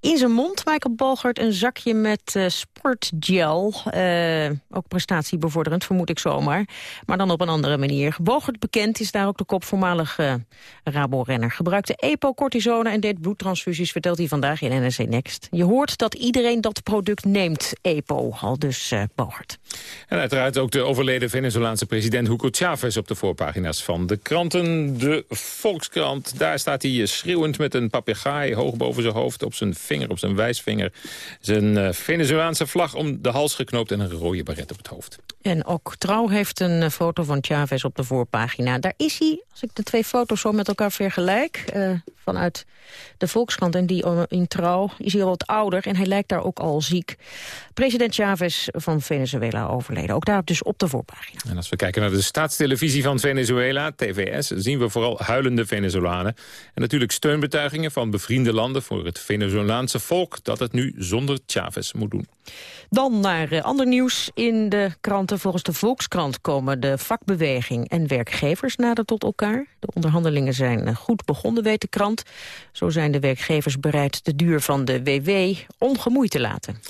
In zijn mond, Michael Bogert, een zakje met uh, sportgel. Uh, ook prestatiebevorderend, vermoed ik zomaar. Maar dan op een andere manier. Bogert bekend is daar ook de kop voormalig uh, Rabo-renner. Gebruikte EPO-cortisone en deed bloedtransfusies, vertelt hij vandaag in NRC Next. Je hoort dat iedereen dat product neemt, EPO, al dus Bogert. En uiteraard ook de overleden Venezolaanse president Hugo Chavez op de voorpagina's van de kranten. De Volkskrant, daar staat hij schreeuwend met een papegaai hoog boven zijn hoofd op zijn vinger, op zijn wijsvinger. Zijn uh, Venezolaanse vlag om de hals geknoopt en een rode baret op het hoofd. En ook Trouw heeft een eh, foto van Chavez op de voorpagina. Daar is hij, als ik de twee foto's zo met elkaar vergelijk... Uh, vanuit de Volkskrant en die in Trouw, is al wat ouder... en hij lijkt daar ook al ziek. President Chavez van Venezuela overleden. Ook daar dus op de voorpagina. En als we kijken naar de staatstelevisie van Venezuela, TVS... zien we vooral huilende Venezolanen. En natuurlijk steunbetuigingen van bevriende landen... voor het Venezolaanse volk dat het nu zonder Chavez moet doen. Dan naar uh, ander nieuws in de kranten. Volgens de Volkskrant komen de vakbeweging en werkgevers nader tot elkaar. De onderhandelingen zijn uh, goed begonnen, weet de krant. Zo zijn de werkgevers bereid de duur van de WW ongemoeid te laten.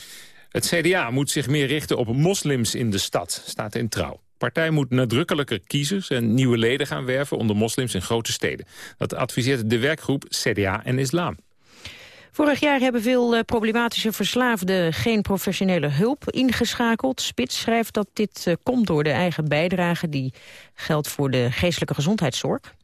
Het CDA moet zich meer richten op moslims in de stad, staat in Trouw. Partij moet nadrukkelijker kiezers en nieuwe leden gaan werven onder moslims in grote steden. Dat adviseert de werkgroep CDA en Islam. Vorig jaar hebben veel uh, problematische verslaafden geen professionele hulp ingeschakeld. Spits schrijft dat dit uh, komt door de eigen bijdrage die geldt voor de geestelijke gezondheidszorg.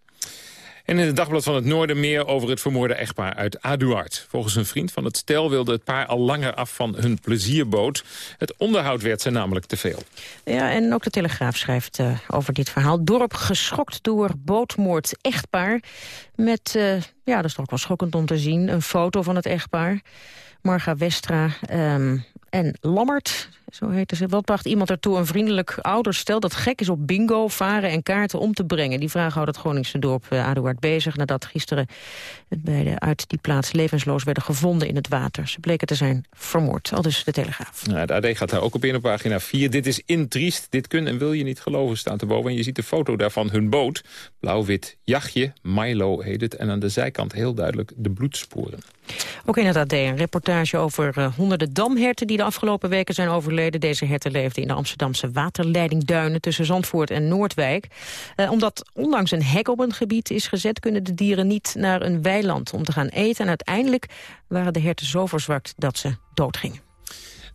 En in het Dagblad van het Noorden meer over het vermoorde echtpaar uit Aduard. Volgens een vriend van het stel wilde het paar al langer af van hun plezierboot. Het onderhoud werd ze namelijk te veel. Ja, en ook de Telegraaf schrijft uh, over dit verhaal. Dorp geschokt door bootmoord echtpaar. Met, uh, ja, dat is toch wel schokkend om te zien, een foto van het echtpaar. Marga Westra um, en Lammert, zo heette ze. Wat bracht iemand ertoe een vriendelijk ouder stel dat gek is op bingo, varen en kaarten om te brengen? Die vraag houdt het Groningse dorp uh, Aduard bezig nadat gisteren beide uit die plaats levensloos werden gevonden in het water. Ze bleken te zijn vermoord, al dus de Telegraaf. Nou, de AD gaat daar ook op in op pagina 4. Dit is intriest, dit kun en wil je niet geloven, staat erboven. En je ziet de foto daarvan, hun boot, blauw-wit jachtje, Milo heet het. En aan de zijkant heel duidelijk de bloedsporen. Ook in het AD een reportage over uh, honderden damherten die de afgelopen weken zijn overleden. Deze herten leefden in de Amsterdamse waterleidingduinen tussen Zandvoort en Noordwijk. Uh, omdat ondanks een hek op een gebied is gezet, kunnen de dieren niet naar een weiland om te gaan eten. En uiteindelijk waren de herten zo verzwakt dat ze doodgingen.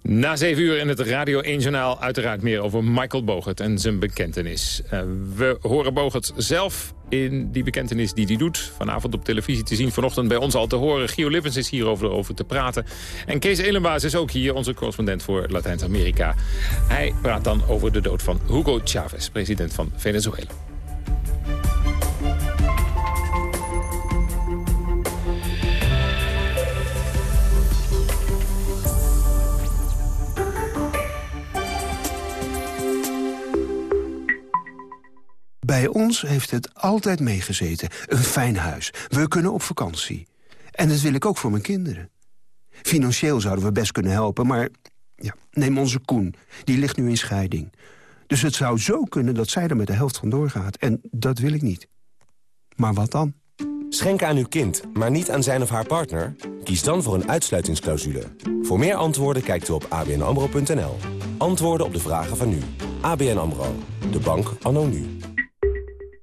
Na zeven uur in het Radio 1-journaal uiteraard meer over Michael Bogert en zijn bekentenis. Uh, we horen Bogert zelf in die bekentenis die hij doet. Vanavond op televisie te zien, vanochtend bij ons al te horen. Gio Livens is hierover over te praten. En Kees Elenbaas is ook hier, onze correspondent voor Latijns-Amerika. Hij praat dan over de dood van Hugo Chavez, president van Venezuela. Bij ons heeft het altijd meegezeten. Een fijn huis. We kunnen op vakantie. En dat wil ik ook voor mijn kinderen. Financieel zouden we best kunnen helpen, maar... Ja, neem onze Koen. Die ligt nu in scheiding. Dus het zou zo kunnen dat zij er met de helft van doorgaat. En dat wil ik niet. Maar wat dan? Schenken aan uw kind, maar niet aan zijn of haar partner? Kies dan voor een uitsluitingsclausule. Voor meer antwoorden kijkt u op abnamro.nl. Antwoorden op de vragen van nu. ABN AMRO. De bank anno nu.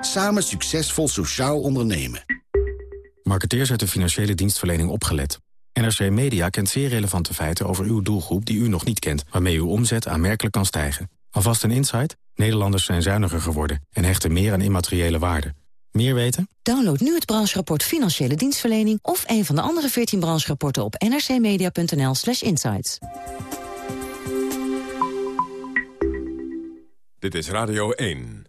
Samen succesvol sociaal ondernemen. Marketeers uit de financiële dienstverlening opgelet. NRC Media kent zeer relevante feiten over uw doelgroep die u nog niet kent... waarmee uw omzet aanmerkelijk kan stijgen. Alvast een insight? Nederlanders zijn zuiniger geworden en hechten meer aan immateriële waarde. Meer weten? Download nu het brancherapport Financiële Dienstverlening... of een van de andere 14 brancherapporten op nrcmedia.nl slash insights. Dit is Radio 1.